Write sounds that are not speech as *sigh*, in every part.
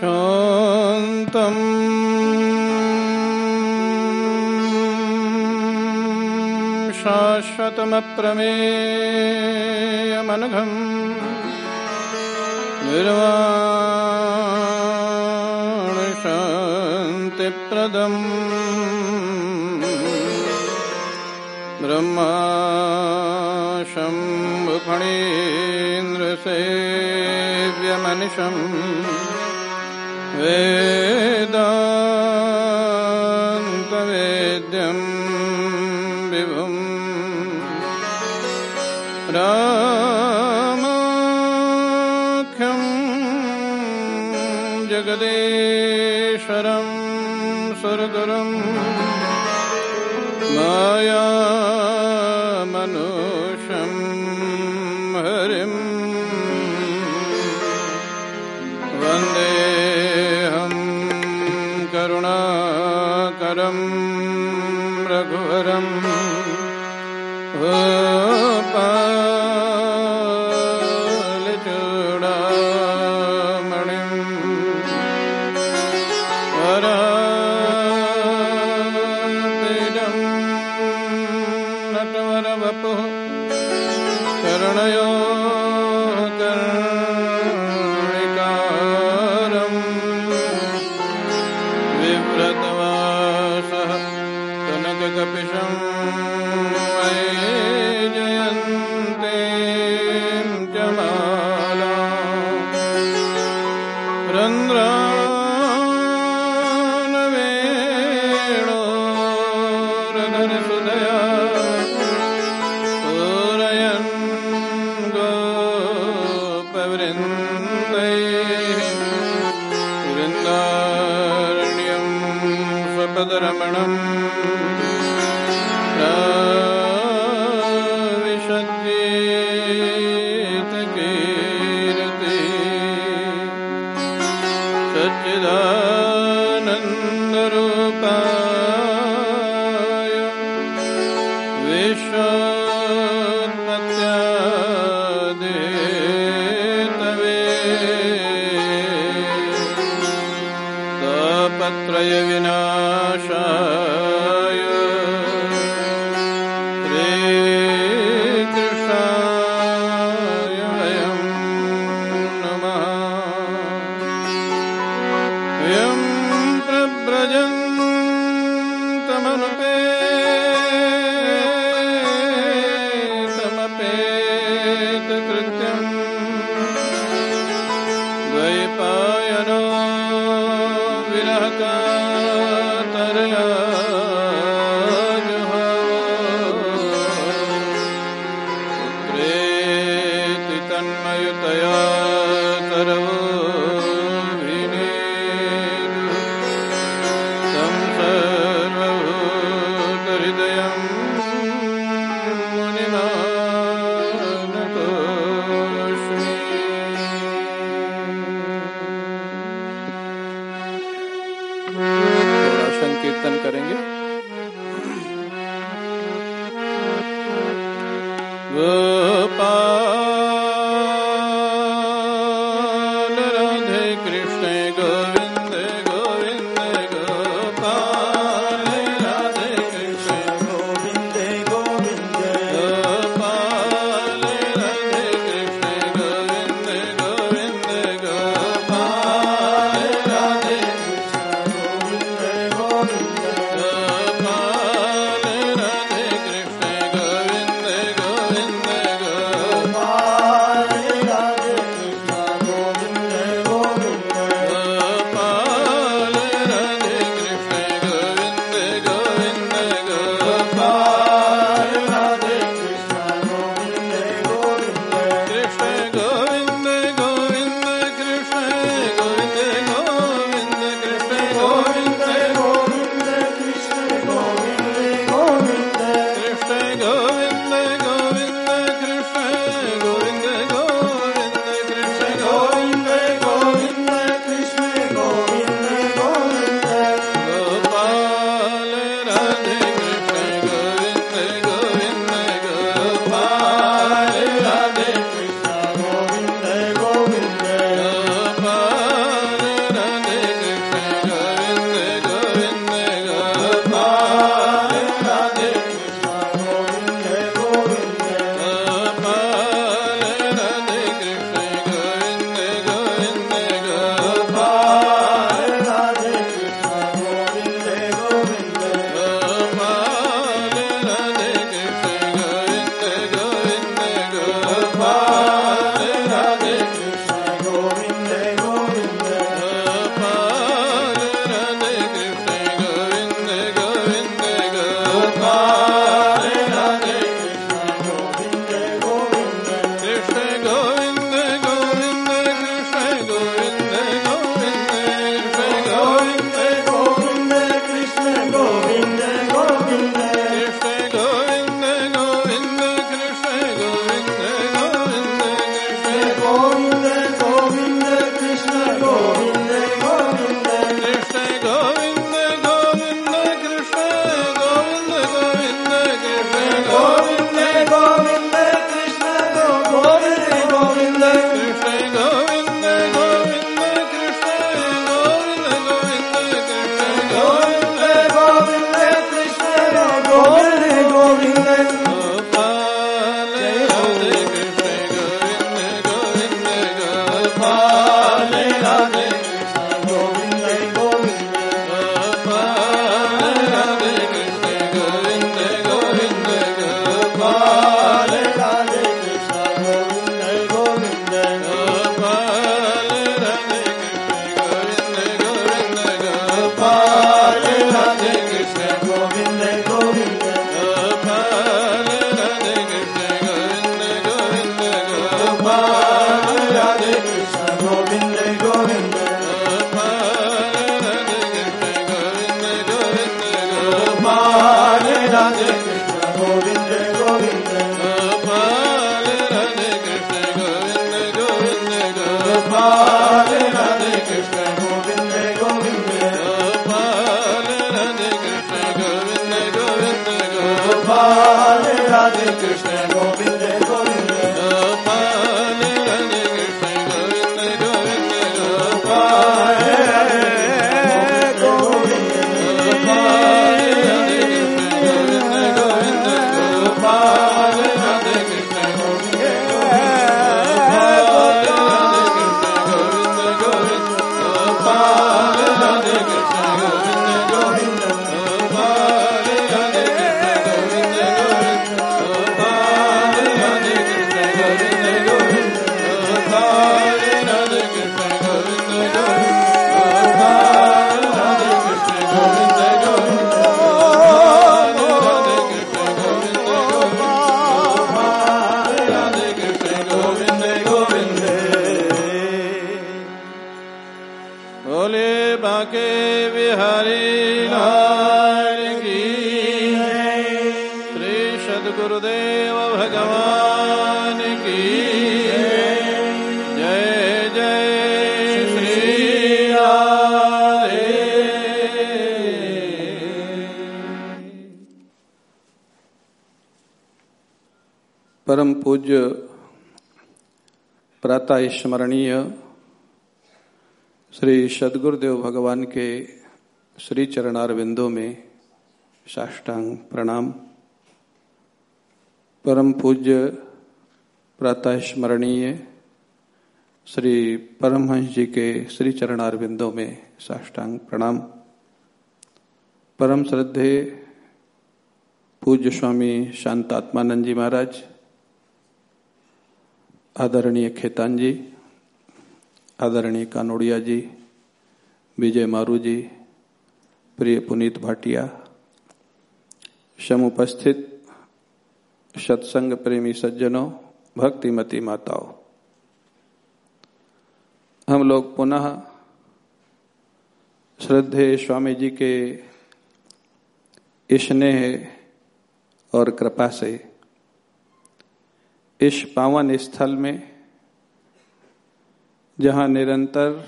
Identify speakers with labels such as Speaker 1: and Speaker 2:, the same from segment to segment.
Speaker 1: शान्तम् शाश्वतमप्रमेयमनघम् निर्वाणशान्तिप्रदम् ब्रह्मा शम्भुफणीन्द्रसेव्यमनिशम् वेदान्तवेद्यम् विभुम् रा
Speaker 2: कपिशं मये जय स्मरणीय श्री सदगुरुदेव भगवान के श्री चरणार बिंदु में साष्टांग प्रणाम। परम पूज्य प्रातः स्मरणीय श्री परमहंस जी के श्री चरणार बिंदु में साष्टांग प्रणाम। परम श्रद्धे पूज्य स्वामी शांतात्मानंद जी महाराज आदरणीय खेतान जी, आदरणीय कानोड़िया जी, विजय मारू जी, प्रिय पुनीत भाटिया, समुपस्थित सत्संग प्रेमी सज्जनों, भक्तिमती माताओं, हम लोग पुनः श्रद्धे स्वामी जी के स्नेह और कृपा से इस पावन स्थल में, जहाँ निरंतर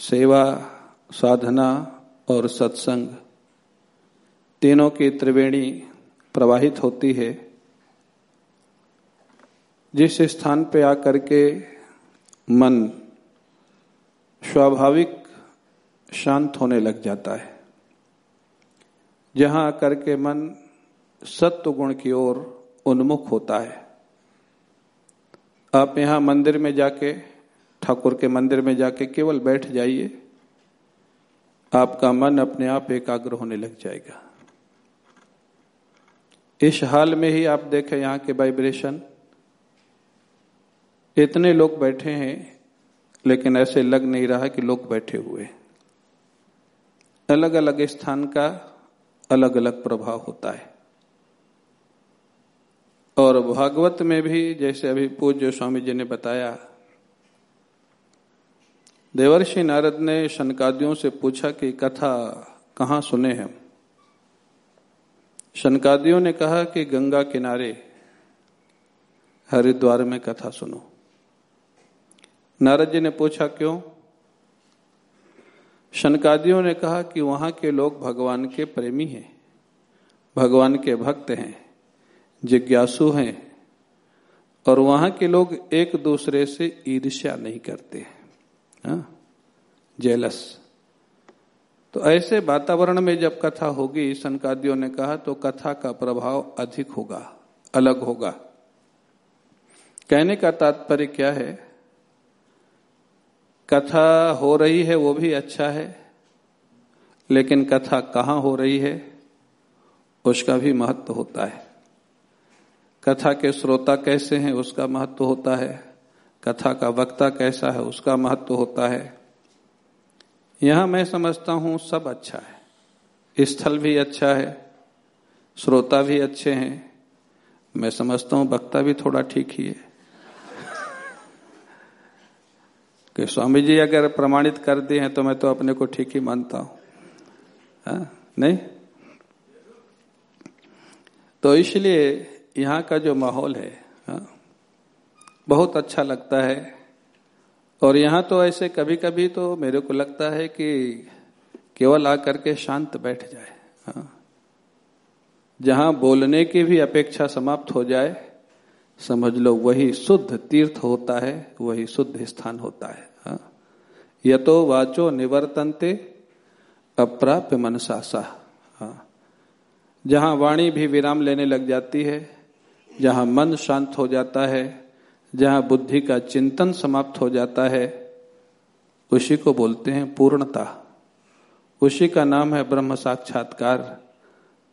Speaker 2: सेवा, साधना और सत्संग तीनों की त्रिवेणी प्रवाहित होती है, जिस स्थान पे आकर के मन स्वाभाविक शांत होने लग जाता है, जहाँ आकर के मन सत्व गुण की ओर उन्मुख होता है। आप यहाँ मंदिर में जाके, ठाकुर के मंदिर में जाके केवल बैठ जाइए, आपका मन अपने आप एकाग्र होने लग जाएगा। इस हाल में ही आप देखें यहाँ के वाइब्रेशन। इतने लोग बैठे हैं, लेकिन ऐसे लग नहीं रहा कि लोग बैठे हुए अलग अलग स्थान का अलग अलग प्रभाव होता है। और भागवत में भी जैसे अभी पूज्य स्वामी जी ने बताया, देवर्षि नारद ने शनकादियों से पूछा कि कथा कहाँ सुने हैं? शनकादियों ने कहा कि गंगा किनारे, हरिद्वार में कथा सुनो। नारद जी ने पूछा, क्यों? शनकादियों ने कहा कि वहाँ के लोग भगवान के प्रेमी हैं, भगवान के भक्त हैं। जिज्ञासु हैं और वहाँ के लोग एक दूसरे से ईर्ष्या नहीं करते हैं। जेलस हाँ? तो ऐसे वातावरण में जब कथा होगी संकादियों ने कहा तो कथा का प्रभाव अधिक होगा, अलग होगा। कहने का तात्पर्य क्या है? कथा हो रही है, वो भी अच्छा है, लेकिन कथा कहाँ हो रही है, उसका भी महत्व होता है। कथा के श्रोता कैसे हैं, उसका महत्व होता है। कथा का वक्ता कैसा है, उसका महत्व होता है। यहाँ मैं समझता हूँ, सब अच्छा है। स्थल भी अच्छा है, श्रोता भी अच्छे हैं। मैं समझता हूँ, वक्ता भी थोड़ा ठीक ही है। कि स्वामी जी अगर प्रमाणित कर दिए हैं तो मैं तो अपने को ठीक ही मानता हूँ। हाँ? नहीं? तो इसलिए यहाँ का जो माहौल है, हा? बहुत अच्छा लगता है और यहाँ तो ऐसे कभी कभी तो मेरे को लगता है कि केवल आकर के शांत बैठ जाए, हा? जहाँ बोलने की भी अपेक्षा समाप्त हो जाए, समझ लो वही शुद्ध तीर्थ होता है, वही शुद्ध स्थान होता है हाँ? यतो वाचो निवर्तनते अप्राप्य मनसासा हाँ जहाँ वाणी भी विराम लेने लग जाती है जहाँ मन शांत हो जाता है, जहाँ बुद्धि का चिंतन समाप्त हो जाता है, उसी को बोलते हैं पूर्णता। उसी का नाम है ब्रह्म साक्षात्कार।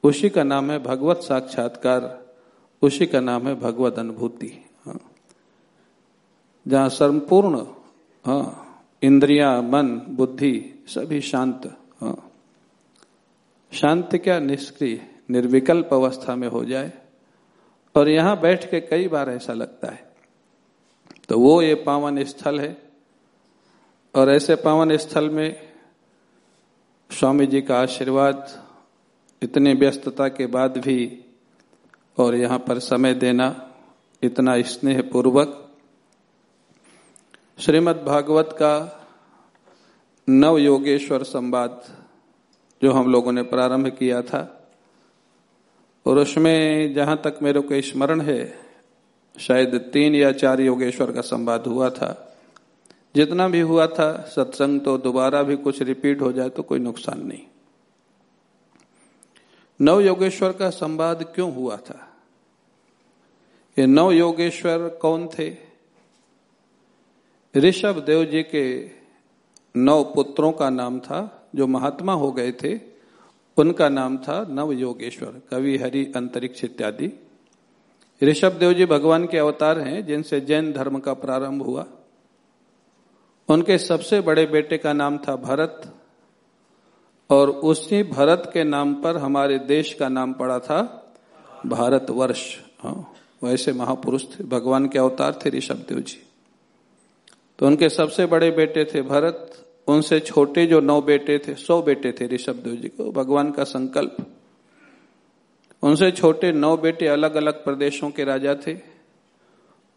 Speaker 2: उसी का नाम है भगवत साक्षात्कार। उसी का नाम है भगवत अनुभूति। जहाँ संपूर्ण हाँ इंद्रिया, मन, बुद्धि सभी शांत हाँ। शांत क्या निष्क्रिय, निर्विकल्प अवस्था में हो जाए और यहाँ बैठ के कई बार ऐसा लगता है। तो वो ये पावन स्थल है और ऐसे पावन स्थल में स्वामी जी का आशीर्वाद, इतने व्यस्तता के बाद भी और यहाँ पर समय देना इतना स्नेह पूर्वक श्रीमद् भागवत का नव योगेश्वर संवाद जो हम लोगों ने प्रारंभ किया था और उसमें जहाँ तक मेरे को स्मरण है, शायद तीन या चार योगेश्वर का संवाद हुआ था। जितना भी हुआ था, सत्संग तो दोबारा भी कुछ रिपीट हो जाए तो कोई नुकसान नहीं। नव योगेश्वर का संवाद क्यों हुआ था? ये नव योगेश्वर कौन थे? ऋषभ देव जी के नौ पुत्रों का नाम था, जो महात्मा हो गए थे। उनका नाम था नव योगेश्वर कवि हरि, अंतरिक्ष इत्यादि। ऋषभ देव जी भगवान के अवतार हैं, जिनसे जैन धर्म का प्रारंभ हुआ। उनके सबसे बड़े बेटे का नाम था भरत, और उसी भरत के नाम पर हमारे देश का नाम पड़ा था भारतवर्ष। हाँ वैसे महापुरुष थे, भगवान के अवतार थे ऋषभ देव जी। तो उनके सबसे बड़े बेटे थे भरत उनसे छोटे जो नौ बेटे थे, सौ बेटे थे ऋषभ देव जी को, भगवान का संकल्प। उनसे छोटे नौ बेटे अलग अलग प्रदेशों के राजा थे।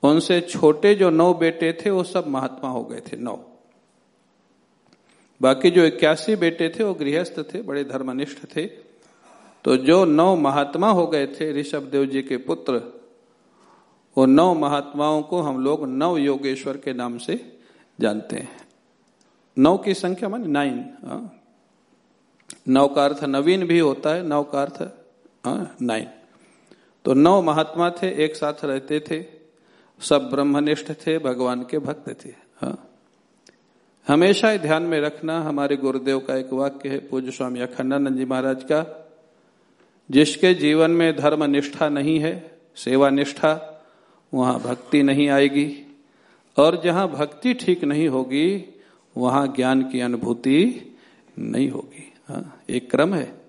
Speaker 2: उनसे छोटे जो नौ बेटे थे, वो सब महात्मा हो गए थे, नौ। बाकी जो इक्यासी बेटे थे, वो गृहस्थ थे, बड़े धर्मनिष्ठ थे। तो जो नौ महात्मा हो गए थे ऋषभ देव जी के पुत्र, वो नौ महात्माओं को हम लोग नव योगेश्वर के नाम से जानते हैं। नौ की संख्या मान नाइन हाँ। नौ का अर्थ नवीन भी होता है नौ का अर्थ हाँ, नाइन तो नौ महात्मा थे एक साथ रहते थे सब ब्रह्मनिष्ठ थे भगवान के भक्त थे हाँ हमेशा ध्यान में रखना हमारे गुरुदेव का एक वाक्य है पूज्य स्वामी अखंडानंद जी महाराज का जिसके जीवन में धर्म निष्ठा नहीं है सेवा निष्ठा वहाँ भक्ति नहीं आएगी और जहाँ भक्ति ठीक नहीं होगी वहाँ ज्ञान की अनुभूति नहीं होगी। हाँ एक क्रम है।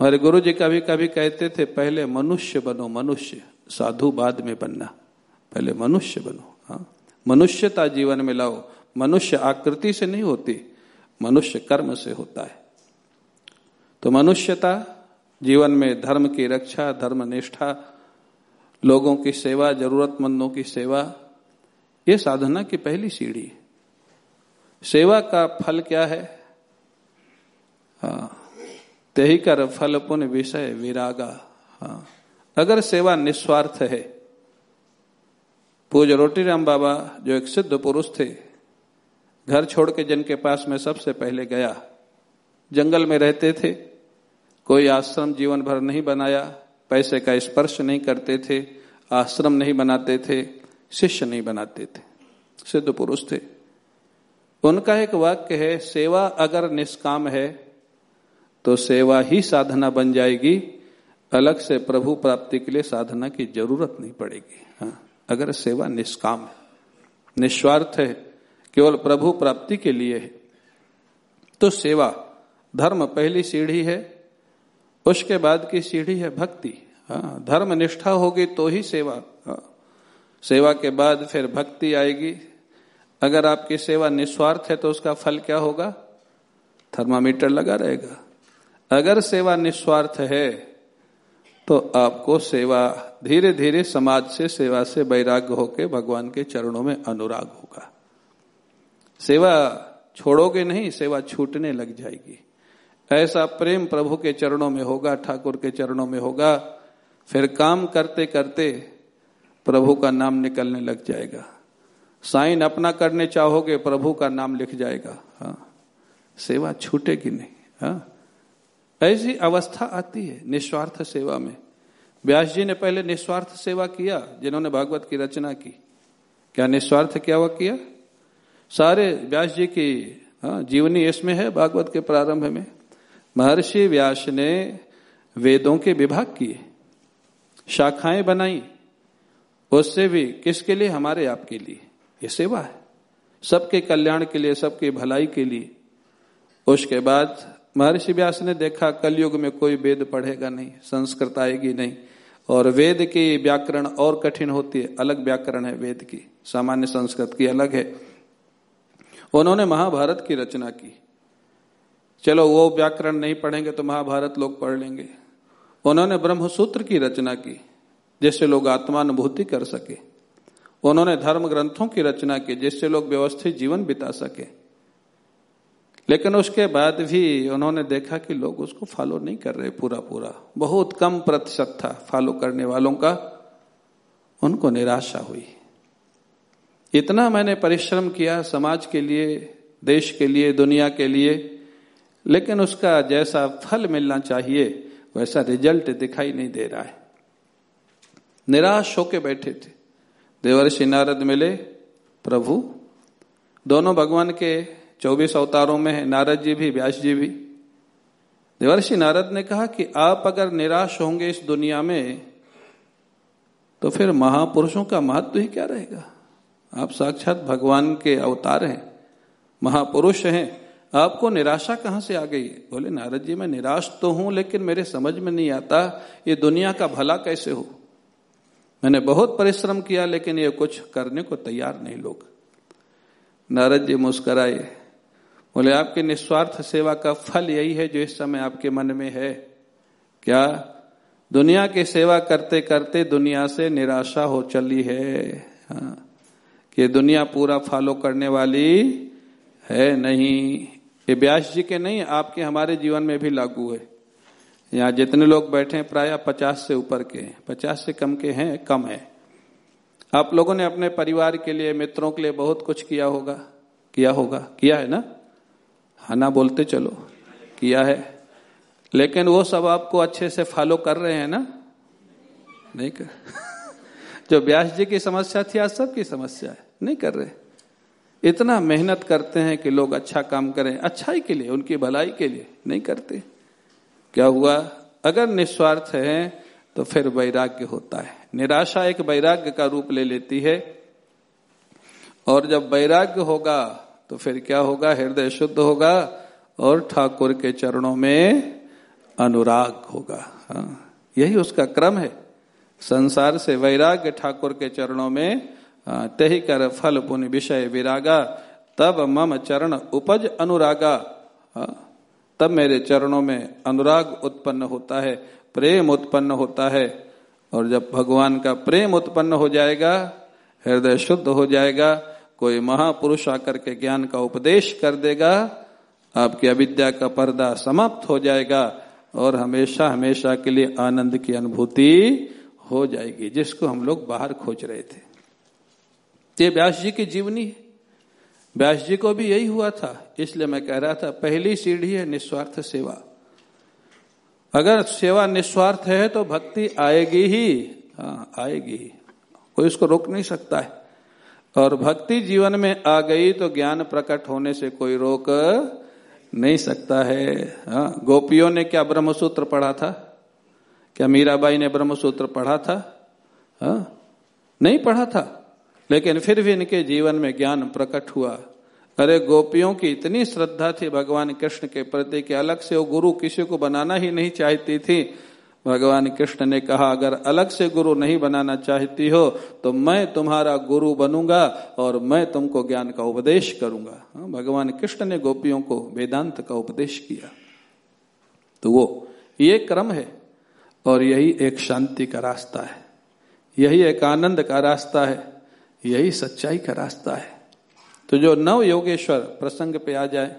Speaker 2: हमारे गुरु जी कभी कभी कहते थे, पहले मनुष्य बनो, मनुष्य, साधु बाद में बनना। पहले मनुष्य बनो। हाँ मनुष्यता जीवन में लाओ। मनुष्य आकृति से नहीं होती, मनुष्य कर्म से होता है। तो मनुष्यता जीवन में धर्म की रक्षा, धर्म निष्ठा, लोगों की सेवा, जरूरतमंदों की सेवा, ये साधना की पहली सीढ़ी है। सेवा का फल क्या है? हाँ। तेही कर फल पुण्य विषय विरागा। हाँ। अगर सेवा निस्वार्थ है पूज रोटी राम बाबा जो एक सिद्ध पुरुष थे, घर छोड़ के जिनके पास में सबसे पहले गया, जंगल में रहते थे, कोई आश्रम जीवन भर नहीं बनाया, पैसे का स्पर्श नहीं करते थे, आश्रम नहीं बनाते थे, शिष्य नहीं बनाते थे, सिद्ध पुरुष थे। उनका एक वाक्य है सेवा अगर निष्काम है तो सेवा ही साधना बन जाएगी। अलग से प्रभु प्राप्ति के लिए साधना की ज़रूरत नहीं पड़ेगी। हाँ अगर सेवा निष्काम है निस्वार्थ है केवल प्रभु प्राप्ति के लिए है तो सेवा धर्म पहली सीढ़ी है उसके बाद की सीढ़ी है भक्ति। हाँ धर्म निष्ठा होगी तो ही सेवा। हाँ, सेवा के बाद फिर भक्ति आएगी अगर आपकी सेवा निस्वार्थ है तो उसका फल क्या होगा? थर्मामीटर लगा रहेगा। अगर सेवा निस्वार्थ है तो आपको सेवा धीरे धीरे समाज से, सेवा से वैराग्य होकर भगवान के चरणों में अनुराग होगा। सेवा छोड़ोगे नहीं, सेवा छूटने लग जाएगी। ऐसा प्रेम प्रभु के चरणों में होगा, ठाकुर के चरणों में होगा, फिर काम करते करते प्रभु का नाम निकलने लग जाएगा। साइन अपना करने चाहोगे प्रभु का नाम लिख जाएगा। हाँ। सेवा छूटेगी नहीं। हाँ। ऐसी अवस्था आती है निस्वार्थ सेवा में। व्यास जी ने पहले निस्वार्थ सेवा किया जिन्होंने भागवत की रचना की। क्या निस्वार्थ क्या हुआ किया? सारे व्यास जी की हाँ, जीवनी इसमें है भागवत के प्रारंभ में। महर्षि व्यास ने वेदों के विभाग किए शाखाएँ बनाई। उससे भी किसके लिए? हमारे आपके लिए। ये सेवा है। सबके कल्याण के लिए, सबके भलाई के लिए। उसके बाद महर्षि व्यास ने देखा, कलयुग में कोई वेद पढ़ेगा नहीं, संस्कृत आएगी नहीं। और वेद की व्याकरण और कठिन होती है। अलग व्याकरण है वेद की। सामान्य संस्कृत की अलग है। उन्होंने महाभारत की रचना की। चलो, वो व्याकरण नहीं पढ़ेंगे तो महाभारत लोग पढ़ लेंगे। उन्होंने ब्रह्मसूत्र की रचना की, जिससे लोग आत्मानुभूति कर सके। उन्होंने धर्म ग्रंथों की रचना की जिससे लोग व्यवस्थित जीवन बिता सके। लेकिन उसके बाद भी उन्होंने देखा कि लोग उसको फॉलो नहीं कर रहे पूरा पूरा बहुत कम प्रतिशत था फॉलो करने वालों का। उनको निराशा हुई। इतना मैंने परिश्रम किया समाज के लिए, देश के लिए, दुनिया के लिए, लेकिन उसका जैसा फल मिलना चाहिए, वैसा रिज़ल्ट दिखाई नहीं दे रहा है। निराश होके बैठे थे। देवर्षि नारद मिले, प्रभु। दोनों भगवान के चौबीस अवतारों में है नारद जी भी, व्यास जी भी। देवर्षि नारद ने कहा कि आप अगर निराश होंगे इस दुनिया में तो फिर महापुरुषों का महत्व ही क्या रहेगा? आप साक्षात भगवान के अवतार हैं, महापुरुष हैं। आपको निराशा कहाँ से आ गई? बोले, नारद जी, मैं निराश तो हूँ, लेकिन मेरे समझ में नहीं आता, ये दुनिया का भला कैसे हो? मैंने बहुत परिश्रम किया, लेकिन ये कुछ करने को तैयार नहीं लोग। नारद जी मुस्कराए, बोले, आपकी निस्वार्थ सेवा का फल यही है जो इस समय आपके मन में है। क्या दुनिया की सेवा करते करते दुनिया से निराशा हो चली है? हाँ कि दुनिया पूरा फॉलो करने वाली है नहीं। ये व्यास जी के नहीं, आपके हमारे जीवन में भी लागू है। यहाँ जितने लोग बैठे हैं, प्राय पचास से ऊपर के हैं। पचास से कम के हैं, कम है। आप लोगों ने अपने परिवार के लिए, मित्रों के लिए बहुत कुछ किया होगा। किया होगा। किया है ना? हाँ ना, बोलते चलो। किया है। लेकिन वो सब आपको अच्छे से फॉलो कर रहे हैं ना? नहीं कर। *laughs* जो व्यास जी की समस्या थी, आज सबकी समस्या है। नहीं कर रहे। इतना मेहनत करते हैं कि लोग अच्छा काम करें। अच्छाई के लिए, उनकी भलाई के लिए नहीं करते। क्या हुआ? अगर निस्वार्थ है तो फिर वैराग्य होता है। निराशा एक वैराग्य का रूप ले लेती है। और जब वैराग्य होगा तो फिर क्या होगा? हृदय शुद्ध होगा और ठाकुर के चरणों में अनुराग होगा। हाँ यही उसका क्रम है। संसार से वैराग्य ठाकुर के चरणों में तही कर फल पुण्य विषय विरागा, तब मम चरण उपज अनुरागा। तब मेरे चरणों में अनुराग उत्पन्न होता है, प्रेम उत्पन्न होता है। और जब भगवान का प्रेम उत्पन्न हो जाएगा, हृदय शुद्ध हो जाएगा, कोई महापुरुष आकर के ज्ञान का उपदेश कर देगा, आपकी अविद्या का पर्दा समाप्त हो जाएगा और हमेशा हमेशा के लिए आनंद की अनुभूति हो जाएगी, जिसको हम लोग बाहर खोज रहे थे। ये व्यास जी की जीवनी है। व्यास जी को भी यही हुआ था, इसलिए मैं कह रहा था, पहली सीढ़ी है निस्वार्थ सेवा। अगर सेवा निस्वार्थ है तो भक्ति आएगी ही। हाँ आएगी। ही कोई उसको रोक नहीं सकता है। और भक्ति जीवन में आ गई तो ज्ञान प्रकट होने से कोई रोक नहीं सकता है। हाँ गोपियों ने क्या ब्रह्मसूत्र पढ़ा था? क्या मीराबाई ने ब्रह्मसूत्र पढ़ा था? हाँ नहीं पढ़ा था। लेकिन फिर भी इनके जीवन में ज्ञान प्रकट हुआ। अरे गोपियों की इतनी श्रद्धा थी भगवान कृष्ण के प्रति कि अलग से वो गुरु किसी को बनाना ही नहीं चाहती थी। भगवान कृष्ण ने कहा अगर अलग से गुरु नहीं बनाना चाहती हो तो मैं तुम्हारा गुरु बनूँगा और मैं तुमको ज्ञान का उपदेश करूँगा। हाँ, भगवान कृष्ण ने गोपियों को वेदांत का उपदेश किया। तो वो ये क्रम है और यही एक शांति का रास्ता है। यही एक आनंद का रास्ता है। यही सच्चाई का रास्ता है। तो जो नव योगेश्वर प्रसंग पे आ जाए,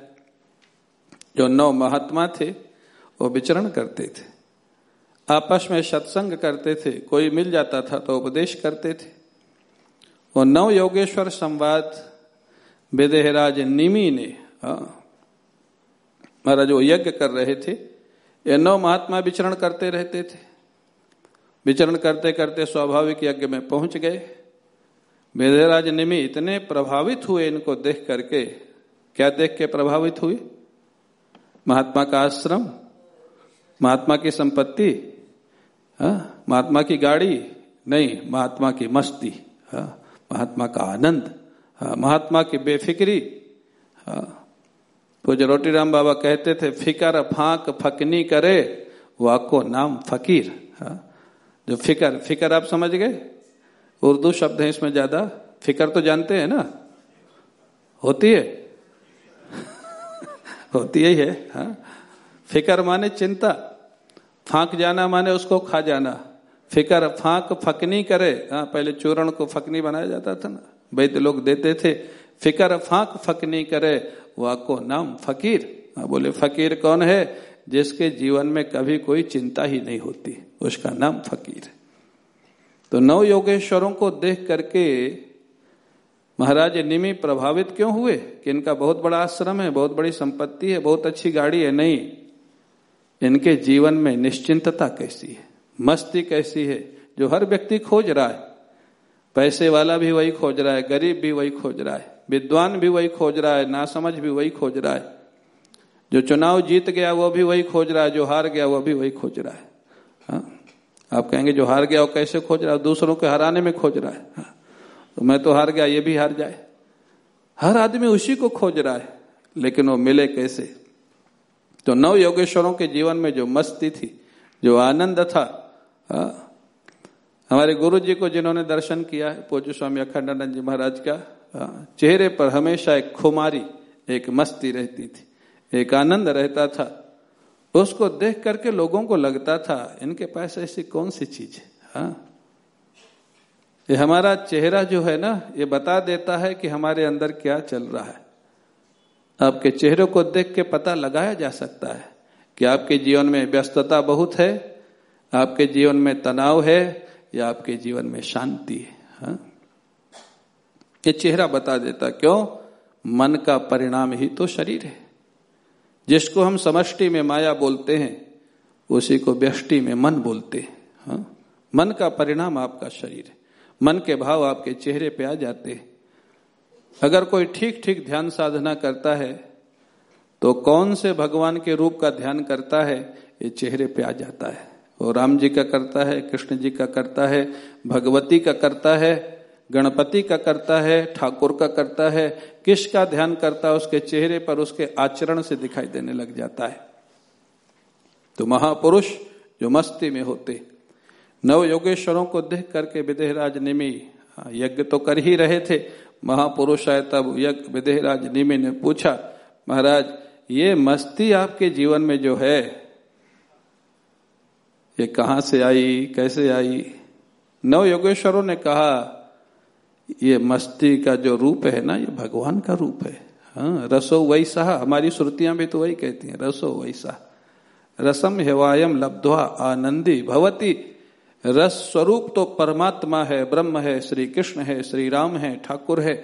Speaker 2: जो नौ महात्मा थे, वो विचरण करते थे। आपस में सत्संग करते थे, कोई मिल जाता था तो उपदेश करते थे। वो नव योगेश्वर संवाद विदेहराज निमी ने महाराज वो यज्ञ कर रहे थे, ये नौ महात्मा विचरण करते रहते थे। विचरण करते करते स्वाभाविक यज्ञ में पहुँच गए। वेदराज निमी इतने प्रभावित हुए इनको देख करके क्या देख के प्रभावित हुए महात्मा का आश्रम, महात्मा की संपत्ति हाँ? महात्मा की गाड़ी, नहीं, महात्मा की मस्ती हाँ? महात्मा का आनंद हाँ? महात्मा की बेफिक्री पूज रोटी राम बाबा कहते थे, फिकर, फाक, फकनी करे, वाको नाम फकीर जो फिकर फिकर आप समझ गए उर्दू शब्द है इसमें ज़्यादा। फिकर तो जानते हैं ना? होती है। *laughs* होती ही है हाँ फिकर माने चिंता। फांक जाना माने उसको खा जाना। फिकर, फांक फकनी करे। हाँ पहले चूरण को फकनी बनाया जाता था ना। वैद्य लोग देते थे। फिकर, फांक फकनी करे। वाको नाम फकीर। हाँ बोले, फकीर कौन है जिसके जीवन में कभी कोई चिंता ही नहीं होती? उसका नाम फकीर तो नव योगेश्वरों को देख करके महाराज निमी प्रभावित क्यों हुए कि इनका बहुत बड़ा आश्रम है, बहुत बड़ी संपत्ति है, बहुत अच्छी गाड़ी है? नहीं। इनके जीवन में निश्चिंतता कैसी है? मस्ती कैसी है? जो हर व्यक्ति खोज रहा है। पैसे वाला भी वही खोज रहा है, गरीब भी वही खोज रहा है, विद्वान भी वही खोज रहा है, नासमझ भी वही खोज रहा है। जो चुनाव जीत गया, वो भी वही खोज रहा है, जो हार गया, वो भी वही खोज रहा है। हा? आप कहेंगे जो हार गया वो कैसे खोज रहा है? दूसरों के हराने में खोज रहा है। तो मैं तो हार गया ये भी हार जाए। हर आदमी उसी को खोज रहा है लेकिन वो मिले कैसे? तो नव योगेश्वरों के जीवन में जो मस्ती थी जो आनंद था आ, हमारे गुरु जी को जिन्होंने दर्शन किया है पूज्य स्वामी अखंडानंद जी महाराज का आ, चेहरे पर हमेशा एक खुमारी एक मस्ती रहती थी एक आनंद रहता था। उसको देख करके लोगों को लगता था, इनके पास ऐसी कौन सी चीज़ है? हाँ? ये हमारा चेहरा जो है ना, ये बता देता है कि हमारे अंदर क्या चल रहा है। आपके चेहरे को देख के पता लगाया जा सकता है कि आपके जीवन में व्यस्तता बहुत है, आपके जीवन में तनाव है, या आपके जीवन में शांति है। हा? ये चेहरा बता देता, क्यों? मन का परिणाम ही तो शरीर है। जिसको हम समष्टि में माया बोलते हैं, उसी को व्यष्टि में मन बोलते हैं, हा? मन का परिणाम आपका शरीर है। मन के भाव आपके चेहरे पे आ जाते हैं। अगर कोई ठीक ठीक ध्यान साधना करता है तो कौन से भगवान के रूप का ध्यान करता है, ये चेहरे पे आ जाता है। वो राम जी का करता है, कृष्ण जी का करता है, भगवती का करता है गणपति का करता है ठाकुर का करता है किसका ध्यान करता है उसके चेहरे पर उसके आचरण से दिखाई देने लग जाता है। तो महापुरुष जो मस्ती में होते नव योगेश्वरों को देख करके विदेहराज निमी हाँ, यज्ञ तो कर ही रहे थे महापुरुष आए तब यज्ञ विदेहराज निमी ने पूछा महाराज ये मस्ती आपके जीवन में जो है ये कहाँ से आई कैसे आई? नव योगेश्वरों ने कहा ये मस्ती का जो रूप है ना, ये भगवान का रूप है। हाँ रसो वैसा, हमारी श्रुतियाँ भी तो वही कहती हैं, रसो वैसा। रसम हेवायम लब्धवा आनंदी भवती। रस स्वरूप तो परमात्मा है, ब्रह्म है श्री कृष्ण है श्री राम है, ठाकुर है।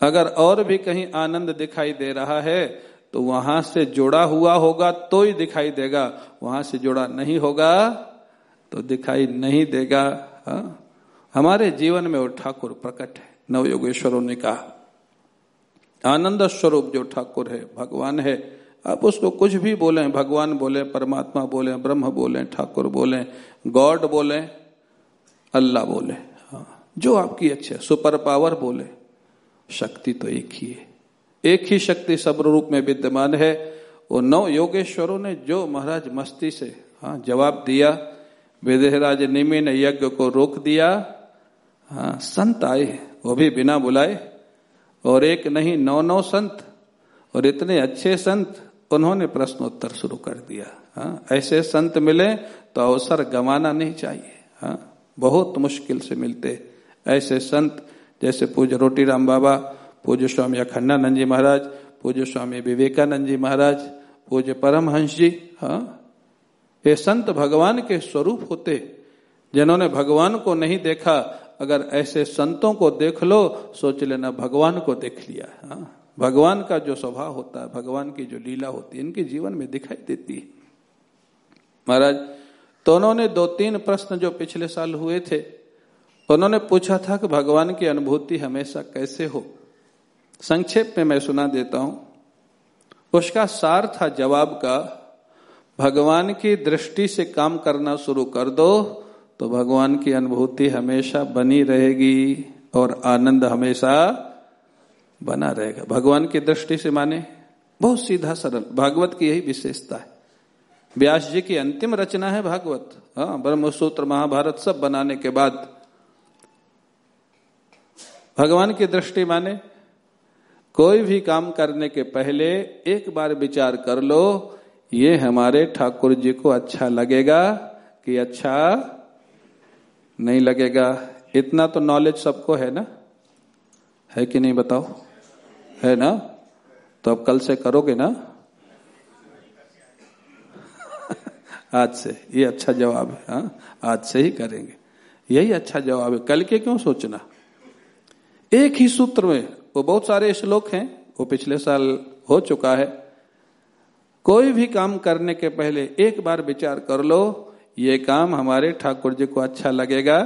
Speaker 2: अगर और भी कहीं आनंद दिखाई दे रहा है तो वहाँ से जुड़ा हुआ होगा तो ही दिखाई देगा। वहाँ से जुड़ा नहीं होगा तो दिखाई नहीं देगा। हा? हमारे जीवन में वो ठाकुर प्रकट है। नव योगेश्वरों ने कहा, आनंद स्वरूप जो ठाकुर है, भगवान है। आप उसको कुछ भी बोले, भगवान बोले, परमात्मा बोले, ब्रह्म बोले, ठाकुर बोले, गॉड बोले, अल्लाह बोले। हाँ जो आपकी अच्छे सुपर पावर बोले। शक्ति तो एक ही है। एक ही शक्ति सब रूप में विद्यमान है। वो नौ योगेश्वरों ने जो महाराज मस्ती से हाँ जवाब दिया, वेदहराज निमि ने यज्ञ को रोक दिया हाँ संत आए, वो भी बिना बुलाए। और एक नहीं नौ नौ संत, और इतने अच्छे संत, उन्होंने प्रश्नोत्तर शुरू कर दिया। हाँ ऐसे संत मिले तो अवसर गंवाना नहीं चाहिए। हाँ बहुत मुश्किल से मिलते ऐसे संत, जैसे पूज्य रोटी राम बाबा, पूज्य स्वामी अखंडानंद जी महाराज, पूज्य स्वामी विवेकानंद जी महाराज, पूज्य परमहंस जी। हाँ ये संत भगवान के स्वरूप होते, जिन्होंने भगवान को नहीं देखा अगर ऐसे संतों को देख लो, सोच लेना भगवान को देख लिया। हाँ भगवान का जो स्वभाव होता है, भगवान की जो लीला होती है, इनके जीवन में दिखाई देती है। महाराज तो उन्होंने दो तीन प्रश्न जो पिछले साल हुए थे, उन्होंने पूछा था कि भगवान की अनुभूति हमेशा कैसे हो? संक्षेप में मैं सुना देता हूँ। उसका सार था जवाब का, भगवान की दृष्टि से काम करना शुरू कर दो तो भगवान की अनुभूति हमेशा बनी रहेगी और आनंद हमेशा बना रहेगा। भगवान की दृष्टि से माने, बहुत सीधा सरल, भागवत की यही विशेषता है। व्यास जी की अंतिम रचना है भागवत। हाँ ब्रह्मसूत्र, महाभारत सब बनाने के बाद भगवान की दृष्टि माने, कोई भी काम करने के पहले एक बार विचार कर लो, ये हमारे ठाकुर जी को अच्छा लगेगा कि अच्छा नहीं लगेगा। इतना तो नॉलेज सबको है ना? है कि नहीं बताओ? है ना? तो अब कल से करोगे ना? *laughs* आज से। ये अच्छा जवाब है, हा? आज से ही करेंगे। यही अच्छा जवाब है। कल के क्यों सोचना? एक ही सूत्र में। वो बहुत सारे श्लोक हैं। वो पिछले साल हो चुका है। कोई भी काम करने के पहले एक बार विचार कर लो। ये काम हमारे ठाकुर जी को अच्छा लगेगा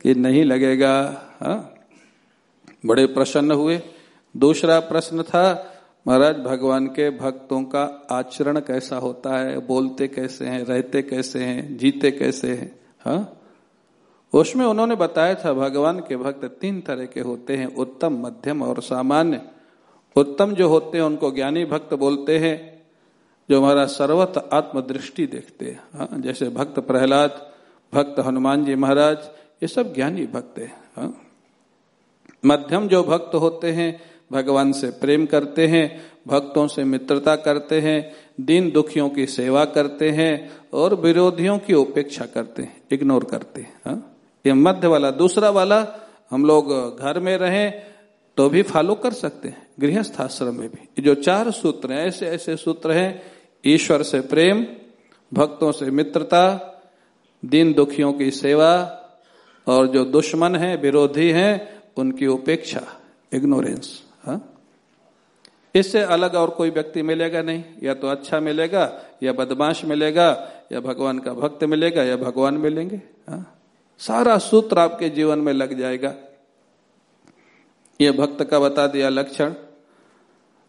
Speaker 2: कि नहीं लगेगा? हा? बड़े प्रसन्न हुए। दूसरा प्रश्न था, महाराज, भगवान के भक्तों का आचरण कैसा होता है? बोलते कैसे हैं? रहते कैसे हैं? जीते कैसे हैं? हा? उसमें उन्होंने बताया था, भगवान के भक्त तीन तरह के होते हैं, उत्तम, मध्यम और सामान्य। उत्तम जो होते हैं, उनको ज्ञानी भक्त बोलते हैं। जो हमारा सर्वत आत्मदृष्टि देखते हैं हाँ जैसे भक्त प्रहलाद, भक्त हनुमान जी महाराज, ये सब ज्ञानी भक्त है हाँ? मध्यम जो भक्त होते हैं, भगवान से प्रेम करते हैं, भक्तों से मित्रता करते हैं, दीन दुखियों की सेवा करते हैं और विरोधियों की उपेक्षा करते हैं, इग्नोर करते हैं, हा? ये मध्य वाला, दूसरा वाला, हम लोग घर में रहें तो भी फॉलो कर सकते हैं, गृहस्थ आश्रम में भी जो चार सूत्र हैं, ऐसे ऐसे सूत्र हैं ईश्वर से प्रेम, भक्तों से मित्रता, दीन दुखियों की सेवा, और जो दुश्मन है, विरोधी हैं, उनकी उपेक्षा इग्नोरेंस हाँ? इससे अलग और कोई व्यक्ति मिलेगा नहीं। या तो अच्छा मिलेगा, या बदमाश मिलेगा, या भगवान का भक्त मिलेगा, या भगवान मिलेंगे हाँ? सारा सूत्र आपके जीवन में लग जाएगा। ये भक्त का बता दिया लक्षण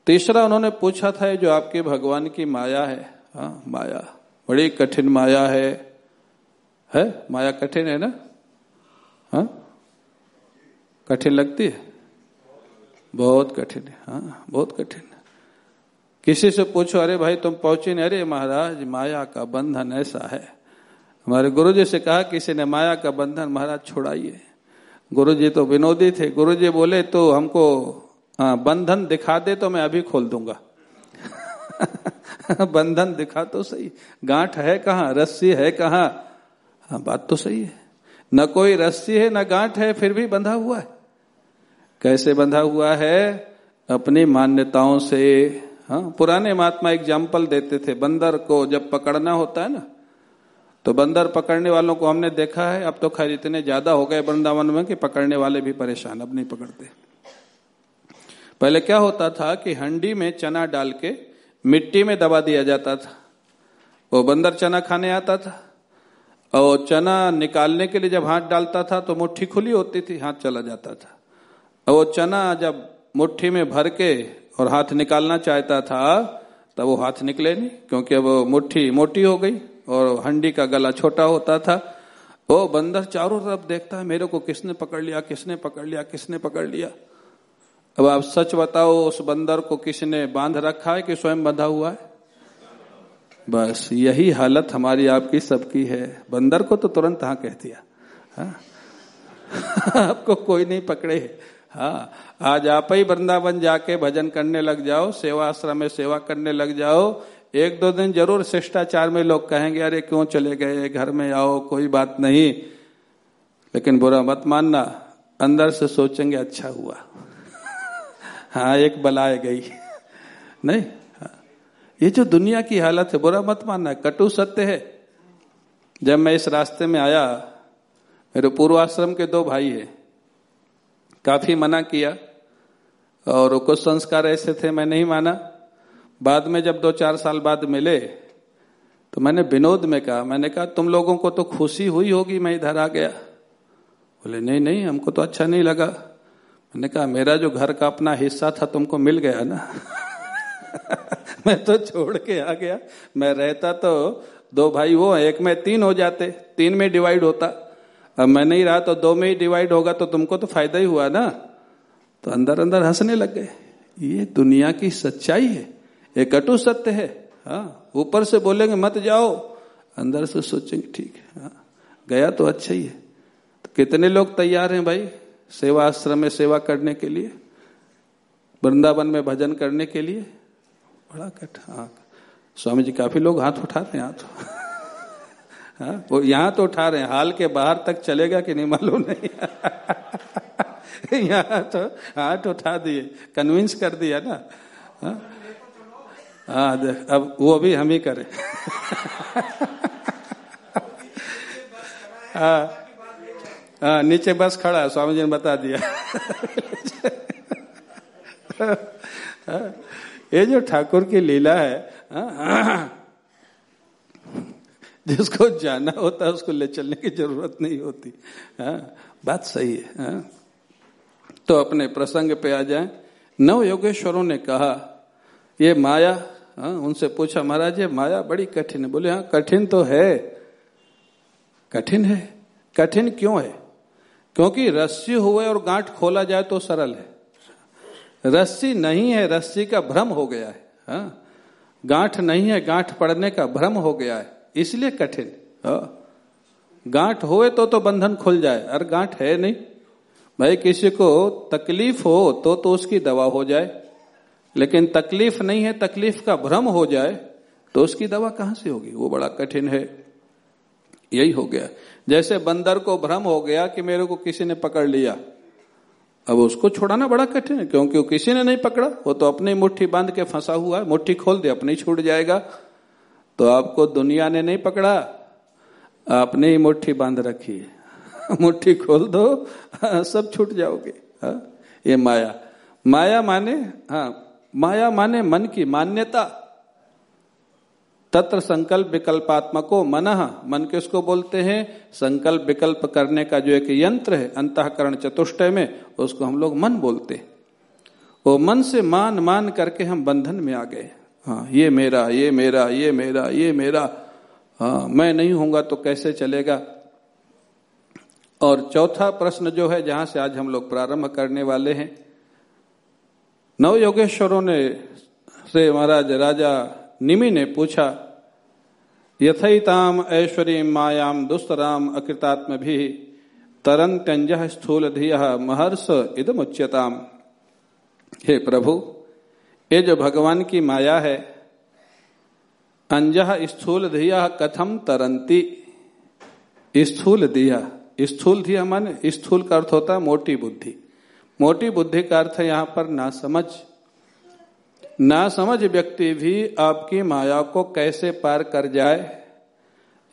Speaker 2: तीसरा उन्होंने पूछा था जो आपके भगवान की माया है हाँ माया, बड़ी कठिन माया है है? माया कठिन है ना? हाँ? कठिन लगती है? बहुत कठिन है हाँ बहुत कठिन है। किसी से पूछो, अरे भाई, तुम पहुँचे नहीं? अरे महाराज, माया का बंधन ऐसा है। हमारे गुरु जी से कहा, किसी ने माया का बंधन, महाराज, छोड़ाइए। गुरु जी तो विनोदी थे। गुरु जी बोले तो हमको हाँ बंधन दिखा दे तो मैं अभी खोल दूँगा। *laughs* बंधन दिखा तो सही। गांठ है कहाँ, रस्सी है कहाँ? हाँ बात तो सही है। न कोई रस्सी है, न गांठ है, फिर भी बंधा हुआ है। कैसे बंधा हुआ है? अपनी मान्यताओं से। हाँ पुराने महात्मा एग्ज़ाम्पल देते थे, बंदर को जब पकड़ना होता है ना तो बंदर पकड़ने वालों को हमने देखा है। अब तो खैर इतने ज़्यादा हो गए वृंदावन में कि पकड़ने वाले भी परेशान, अब नहीं पकड़ते। पहले क्या होता था कि हंडी में चना डाल के मिट्टी में दबा दिया जाता था। वो बंदर चना खाने आता था और चना निकालने के लिए जब हाथ डालता था तो मुट्ठी खुली होती थी, हाथ चला जाता था। और वो चना जब मुट्ठी में भर के और हाथ निकालना चाहता था, तब वो हाथ निकले नहीं, क्योंकि अब मुट्ठी मोटी हो गई और हंडी का गला छोटा होता था। वो बंदर चारों तरफ़ देखता है, मेरे को किसने पकड़ लिया, किसने पकड़ लिया, किसने पकड़ लिया। अब आप सच बताओ, उस बंदर को किसने बाँध रखा है कि स्वयं बंधा हुआ है? बस यही हालत हमारी आपकी, सबकी है। बंदर को तो तुरंत हाँ कह दिया। हाँ? *laughs* आपको कोई नहीं पकड़े। है हाँ आज आप ही वृंदावन जाके भजन करने लग जाओ, सेवा आश्रम में सेवा करने लग जाओ। एक दो दिन ज़रूर शिष्टाचार में लोग कहेंगे, अरे, क्यों चले गए? घर में आओ, कोई बात नहीं। लेकिन बुरा मत मानना, अंदर से सोचेंगे अच्छा हुआ। हाँ एक बलाए गई। नहीं हाँ। ये जो दुनिया की हालत है, बुरा मत मानना, कटु सत्य है। जब मैं इस रास्ते में आया, मेरे पूर्वाश्रम के दो भाई है। काफ़ी मना किया, और कुछ संस्कार ऐसे थे मैं नहीं माना। बाद में जब दो चार साल बाद मिले तो मैंने विनोद में कहा, मैंने कहा, तुम लोगों को तो खुशी हुई होगी, मैं इधर आ गया। बोले, नहीं नहीं, हमको तो अच्छा नहीं लगा। मैंने कहा, मेरा जो घर का अपना हिस्सा था तुमको मिल गया ना? *laughs* मैं तो छोड़ के आ गया। मैं रहता तो दो भाई वो, एक में तीन हो जाते, तीन में डिवाइड होता। अब मैं नहीं रहा तो दो में ही डिवाइड होगा तो तुमको तो फ़ायदा ही हुआ ना? तो अंदर अंदर हंसने लग गए। ये दुनिया की सच्चाई है। एक कटु सत्य है। हाँ ऊपर से बोलेंगे, मत जाओ। अंदर से सोचेंगे, ठीक है हाँ गया तो अच्छा ही है। तो कितने लोग तैयार हैं भाई? सेवा आश्रम में सेवा करने के लिए, वृंदावन में भजन करने के लिए। बड़ा कट हाँ। स्वामी जी, काफ़ी लोग हाथ उठा रहे हैं, हाथ। *laughs* हाँ वो यहाँ तो उठा रहे हैं, हाल के बाहर तक चलेगा कि नहीं मालूम नहीं। *laughs* यहाँ तो हाथ उठा दिए कन्विंस कर दिया ना। हाँ हाँ अब वो भी हम ही करें। *laughs* हाँ। हाँ नीचे बस खड़ा है स्वामी जी ने बता दिया। ये जो ठाकुर की लीला है हाँ, जिसको जाना होता है उसको ले चलने की ज़रूरत नहीं होती। हाँ बात सही है हाँ। तो अपने प्रसंग पे आ जाए। नव योगेश्वरों ने कहा ये माया उनसे पूछा महाराज ये माया बड़ी कठिन है। बोले हाँ कठिन तो है। कठिन है? कठिन क्यों है? क्योंकि रस्सी हुए और गांठ खोला जाए तो सरल है। रस्सी नहीं है, रस्सी का भ्रम हो गया है हाँ? गांठ नहीं है, गांठ पड़ने का भ्रम हो गया है, इसलिए कठिन हाँ? गांठ होए तो तो बंधन खुल जाए और गांठ है नहीं। भाई, किसी को तकलीफ़ हो तो तो उसकी दवा हो जाए, लेकिन तकलीफ़ नहीं है, तकलीफ़ का भ्रम हो जाए तो उसकी दवा कहाँ से होगी? वो बड़ा कठिन है। यही हो गया। जैसे बंदर को भ्रम हो गया कि मेरे को किसी ने पकड़ लिया। अब उसको छोड़ाना बड़ा कठिन है, क्योंकि किसी ने नहीं पकड़ा। वो तो अपनी मुट्ठी बाँध के फंसा हुआ है, मुट्ठी खोल दे, अपने छूट जाएगा। तो आपको दुनिया ने नहीं पकड़ा, आपने ही मुट्ठी बाँध रखी है। *laughs* मुट्ठी खोल दो, *laughs* सब छूट जाओगे। हा? ये माया। माया माने हाँ माया माने मन की मान्यता। तत्र संकल्प विकल्पात्मको मन मन किसको बोलते हैं? संकल्प विकल्प करने का जो एक यंत्र है, अंतकरण चतुष्टय में, उसको हम लोग मन बोलते वो मन से मान मान करके हम बंधन में आ गए हाँ। ये मेरा ये मेरा ये मेरा ये मेरा। हाँ मैं नहीं होऊँगा तो कैसे चलेगा? और चौथा प्रश्न जो है, जहाँ से आज हम लोग प्रारंभ करने वाले हैं। नव योगेश्वरों ने, से महाराज राजा निमि ने पूछा, यथताम ऐश्वरी मायाम दुस्तराम अकृतात्म भी तरन त्यंज स्थूल धिय महर्ष इदम उच्यताम हे प्रभु, ये जो भगवान की माया है अंज स्थूल धिया कथम तरंती स्थूल दिया स्थूल धिया मान स्थूल का अर्थ होता है मोटी बुद्धि। मोटी बुद्धि का अर्थ यहाँ पर ना समझ ना समझ व्यक्ति भी आपकी माया को कैसे पार कर जाए,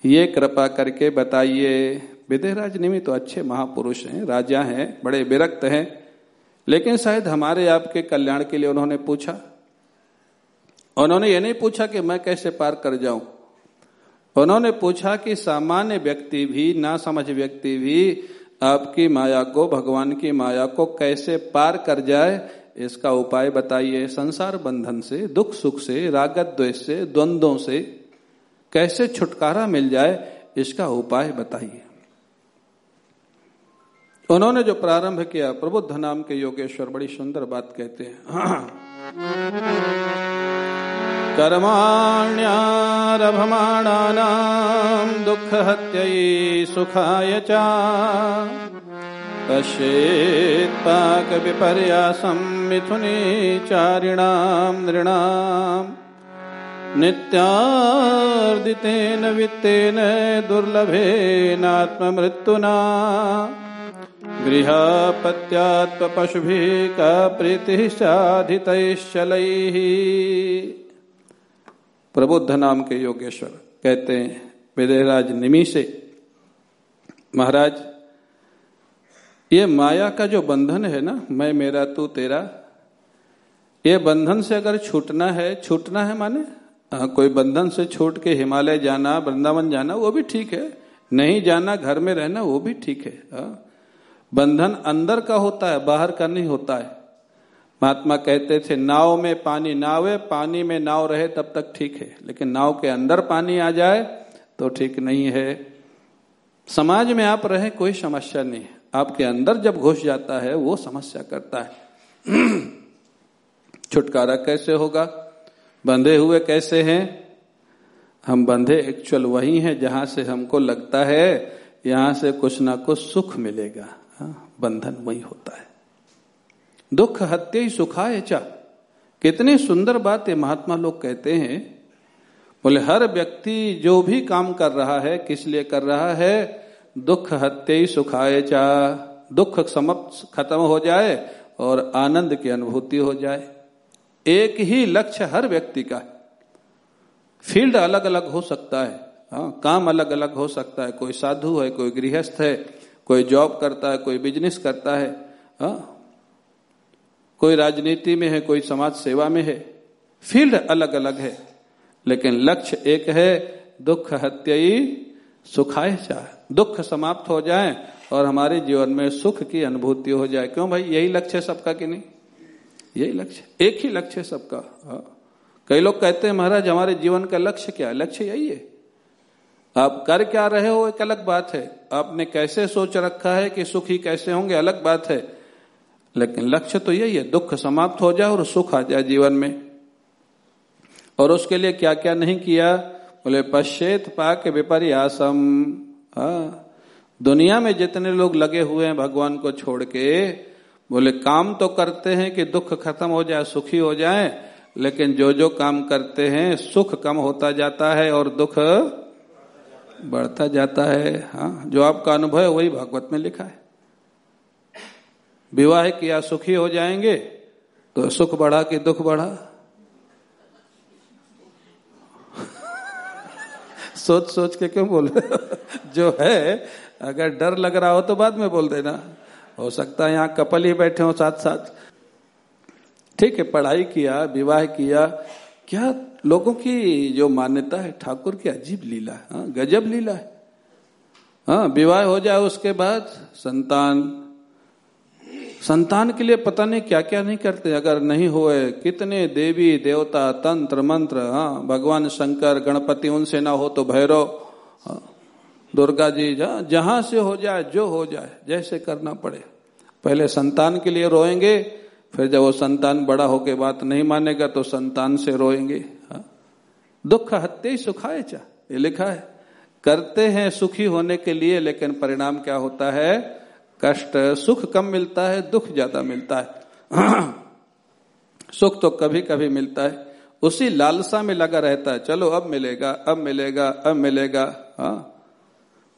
Speaker 2: ये कृपा करके बताइए। विदेहराज निमि तो अच्छे महापुरुष हैं, राजा हैं, बड़े विरक्त हैं, लेकिन शायद हमारे आपके कल्याण के लिए उन्होंने पूछा। उन्होंने ये नहीं पूछा कि मैं कैसे पार कर जाऊँ। उन्होंने पूछा कि सामान्य व्यक्ति भी, ना समझ व्यक्ति भी आपकी माया को, भगवान की माया को कैसे पार कर जाए इसका उपाय बताइए, संसार बंधन से, दुख सुख से, रागत द्वेष से, द्वंद्वों से कैसे छुटकारा मिल जाए, इसका उपाय बताइए। उन्होंने जो प्रारंभ किया, प्रबुद्ध नाम के योगेश्वर बड़ी सुंदर बात कहते हैं। *clears throat* कर्माण्यारभमाणानाम् दुःखहत्यै सुखाय च। पश्येत्पाकविपर्यासम् मिथुने चारिणाम् नृणाम् नित्यार्दितेन वित्तेन दुर्लभेनात्ममृत्युना गृहपत्यात्मपशुभिः का प्रीतिः साधितैश्चलैः प्रबुद्ध नाम के योगेश्वर कहते हैं विदयराज निमि से महाराज ये माया का जो बंधन है ना मैं मेरा तू तेरा ये बंधन से अगर छूटना है छूटना है माने? आ, कोई बंधन से छूट के हिमालय जाना वृंदावन जाना वो भी ठीक है। नहीं जाना घर में रहना वो भी ठीक है। आ। बंधन अंदर का होता है बाहर का नहीं होता है। महात्मा कहते थे नाव में पानी नावे पानी में नाव रहे तब तक ठीक है। लेकिन नाव के अंदर पानी आ जाए तो ठीक नहीं है। समाज में आप रहे कोई समस्या नहीं आपके अंदर जब घुस जाता है वो समस्या करता है। *clears throat* छुटकारा कैसे होगा? बंधे हुए कैसे हैं? हम बंधे एक्चुअल वही हैं जहाँ से हमको लगता है यहाँ से कुछ ना कुछ सुख मिलेगा। हाँ, बंधन वही होता है। दुख हत्या ही सुखाए चा। कितनी सुंदर बात है महात्मा लोग कहते हैं। बोले हर व्यक्ति जो भी काम कर रहा है किस लिए कर रहा है? दुख हत्या सुखाए चा। दुख समाप्त, खत्म हो जाए और आनंद की अनुभूति हो जाए। एक ही लक्ष्य हर व्यक्ति का है। फ़ील्ड अलग अलग हो सकता है। हाँ काम अलग अलग हो सकता है। कोई साधु है, कोई गृहस्थ है, कोई जॉब करता है, कोई बिज़नेस करता है। हा? कोई राजनीति में है, कोई समाज सेवा में है। फ़ील्ड अलग अलग है। लेकिन लक्ष्य एक है, दुख हत्याई सुखाए चाहे दुख समाप्त हो जाए और हमारे जीवन में सुख की अनुभूति हो जाए। क्यों भाई? यही लक्ष्य सबका कि नहीं? यही लक्ष्य एक ही लक्ष्य सबका। हाँ। कई लोग कहते हैं, महाराज, हमारे जीवन का लक्ष्य क्या है? लक्ष्य यही है। आप कर क्या रहे हो, एक अलग बात है। आपने कैसे सोच रखा है कि सुखी कैसे होंगे, अलग बात है। लेकिन लक्ष्य तो यही है, दुख समाप्त हो जाए और सुख आ जाए जीवन में। और उसके लिए क्या क्या नहीं किया? बोले पश्चेत पाक विपर्यासम। हाँ। दुनिया में जितने लोग लगे हुए हैं भगवान को छोड़ के, बोले, काम तो करते हैं कि दुख खत्म हो जाए, सुखी हो जाए, लेकिन जो जो काम करते हैं, सुख कम होता जाता है और दुख बढ़ता जाता है। हाँ जो आपका अनुभव है, वही भागवत में लिखा है। विवाह किया, सुखी हो जाएँगे तो सुख बढ़ा कि दुख बढ़ा? सोच सोच के क्यों बोल रहे जो है अगर डर लग रहा हो तो बाद में बोल देना। हो सकता है यहाँ कपल ही बैठे हो साथ साथ। ठीक है पढ़ाई किया विवाह किया। क्या लोगों की जो मान्यता है ठाकुर की अजीब लीला है हाँ, गजब लीला है। हाँ विवाह हो जाए उसके बाद संतान संतान के लिए पता नहीं क्या क्या नहीं करते। अगर नहीं हुए कितने देवी देवता तंत्र मंत्र हाँ भगवान शंकर गणपति उनसे ना हो तो भैरव हाँ, दुर्गा जी जहाँ जहाँ से हो जाए जो हो जाए जैसे करना पड़े। पहले संतान के लिए रोएँगे फिर जब वो संतान बड़ा होके बात नहीं मानेगा तो संतान से रोएँगे हाँ? दुख हत्या सुखाए चा ये लिखा है। करते हैं सुखी होने के लिए लेकिन परिणाम क्या होता है? कष्ट, सुख कम मिलता है, दुख ज़्यादा मिलता है। *clears throat* सुख तो कभी कभी मिलता है। उसी लालसा में लगा रहता है। चलो, अब मिलेगा अब मिलेगा अब मिलेगा। हाँ।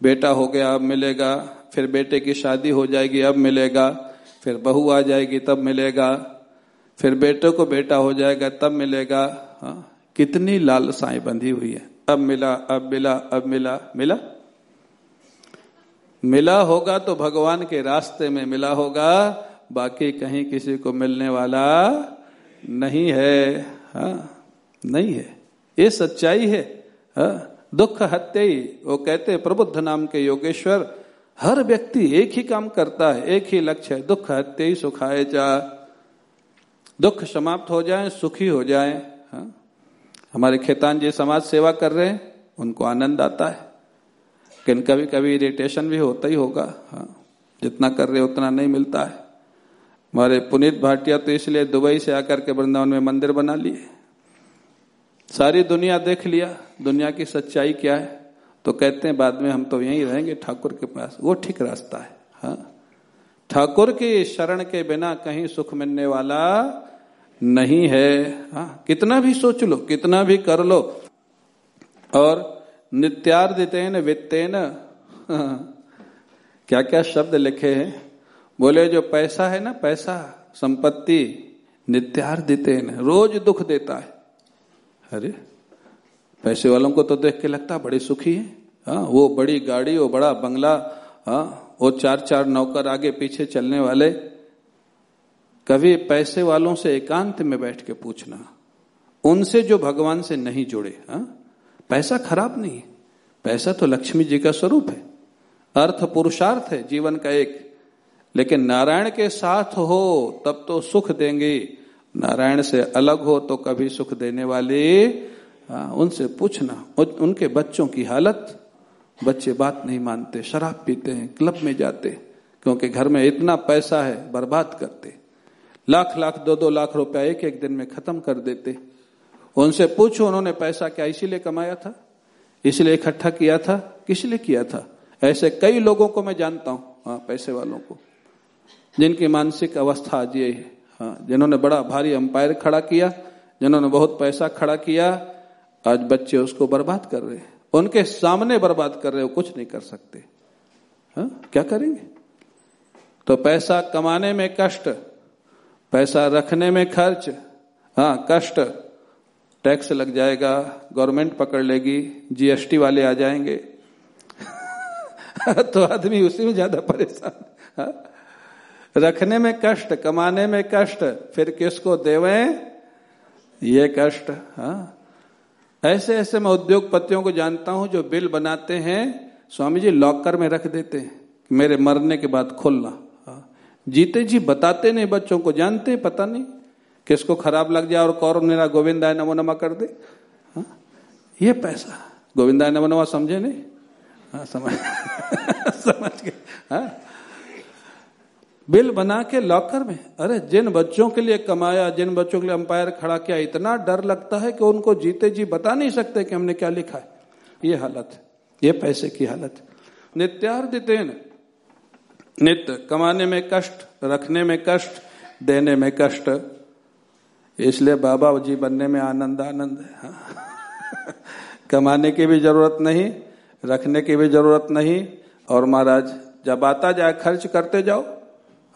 Speaker 2: बेटा हो गया, अब मिलेगा। फिर बेटे की शादी हो जाएगी, अब मिलेगा। फिर बहू आ जाएगी, तब मिलेगा। फिर बेटे को बेटा हो जाएगा, तब मिलेगा। हाँ। कितनी लालसाएँ बंधी हुई है। अब मिला अब मिला अब मिला। मिला? मिला होगा तो भगवान के रास्ते में मिला होगा, बाकी कहीं किसी को मिलने वाला नहीं है, हा? नहीं है ये सच्चाई है, हा? दुख हत्या ही वो कहते प्रबुद्ध नाम के योगेश्वर, हर व्यक्ति एक ही काम करता है, एक ही लक्ष्य है, दुख हत्या ही सुखाए जा दुख समाप्त हो जाए, सुखी हो जाए, हा? हमारे खेतान जी समाज सेवा कर रहे हैं, उनको आनंद आता है लेकिन कभी कभी इरिटेशन भी होता ही होगा। हाँ जितना कर रहे उतना नहीं मिलता है। हमारे पुनीत भाटिया तो इसलिए दुबई से आकर के वृंदावन में मंदिर बना लिए। सारी दुनिया देख लिया, दुनिया की सच्चाई क्या है? तो कहते हैं, बाद में हम तो यहीं रहेंगे ठाकुर के पास। वो ठीक रास्ता है। हाँ ठाकुर की शरण के बिना कहीं सुख मिलने वाला नहीं है। हाँ कितना भी सोच लो, कितना भी कर लो। और नित्यार्दितेन वित्तेन। *laughs* क्या क्या शब्द लिखे हैं? बोले, जो पैसा है ना, पैसा, संपत्ति नित्यार्दित रोज दुख देता है। अरे, पैसे वालों को तो देख के लगता बड़े सुखी है। हाँ वो बड़ी गाड़ी, वो बड़ा बंगला हाँ वो चार चार नौकर आगे पीछे चलने वाले। कभी पैसे वालों से एकांत में बैठ के पूछना, उनसे जो भगवान से नहीं जुड़े, हा? पैसा खराब नहीं है। पैसा तो लक्ष्मी जी का स्वरूप है। अर्थ पुरुषार्थ है जीवन का एक। लेकिन नारायण के साथ हो तब तो सुख देंगे। नारायण से अलग हो तो कभी सुख देने वाले हाँ, उनसे पूछना। उनके बच्चों की हालत। बच्चे बात नहीं मानते शराब पीते हैं क्लब में जाते क्योंकि घर में इतना पैसा है बर्बाद करते। लाख लाख दो दो लाख रुपया एक एक दिन में खत्म कर देते। उनसे पूछो, उन्होंने पैसा क्या इसीलिए कमाया था? इसलिए इकट्ठा किया था? किस लिए किया था? ऐसे कई लोगों को मैं जानता हूँ हाँ पैसे वालों को, जिनकी मानसिक अवस्था आज ये है। हाँ जिन्होंने बड़ा भारी अंपायर खड़ा किया, जिन्होंने बहुत पैसा खड़ा किया, आज बच्चे उसको बर्बाद कर रहे हैं। उनके सामने बर्बाद कर रहे हो, कुछ नहीं कर सकते। हा? क्या करेंगे? तो पैसा कमाने में कष्ट, पैसा रखने में खर्च हाँ कष्ट टैक्स लग जाएगा, गवर्नमेंट पकड़ लेगी जीएसटी वाले आ जाएँगे। *laughs* तो आदमी उसी में ज़्यादा परेशान रखने में कष्ट, कमाने में कष्ट, फिर किसको देवे? ये कष्ट हाँ? ऐसे ऐसे मैं उद्योगपतियों को जानता हूँ जो बिल बनाते हैं, स्वामी जी लॉकर में रख देते हैं, मेरे मरने के बाद खोलना। हाँ। जीते जी बताते नहीं, बच्चों को जानते पता नहीं। किसको खराब लग जाए और कौर मेरा गोविंदाय नमो नमा कर दे? हा? ये पैसा। गोविंदाय नमो नमा समझे नहीं? हाँ समझ *laughs* समझ गए। हाँ? बिल बना के लॉकर में। अरे, जिन बच्चों के लिए कमाया, जिन बच्चों के लिए अंपायर खड़ा किया, इतना डर लगता है कि उनको जीते जी बता नहीं सकते कि हमने क्या लिखा है। ये हालत ये पैसे की हालत नित्यार्दितेन। नित्य। कमाने में कष्ट, रखने में कष्ट, देने में कष्ट। इसलिए बाबा जी बनने में आनंद आनंद है। हाँ। कमाने की भी ज़रूरत नहीं, रखने की भी ज़रूरत नहीं। और महाराज, जब आता जाए, खर्च करते जाओ।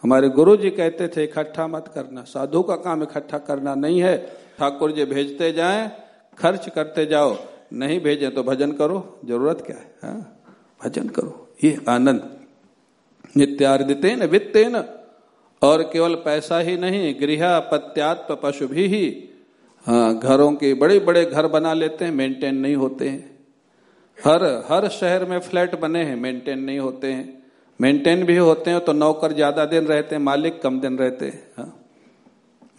Speaker 2: हमारे गुरु जी कहते थे, इकट्ठा मत करना। साधु का काम इकट्ठा करना नहीं है। ठाकुर जी भेजते जाए, खर्च करते जाओ। नहीं भेजे तो भजन करो, ज़रूरत क्या है? हा? भजन करो। ये आनंद। नित्यार्दितेन वित्तेन। और केवल पैसा ही नहीं गृह पत्यात्म पशु भी ही हाँ घरों के बड़े बड़े घर बना लेते हैं मेंटेन नहीं होते हैं। हर हर शहर में फ्लैट बने हैं मेंटेन नहीं होते हैं। मेंटेन भी होते हैं तो नौकर ज़्यादा दिन रहते हैं, मालिक कम दिन रहते हैं हाँ।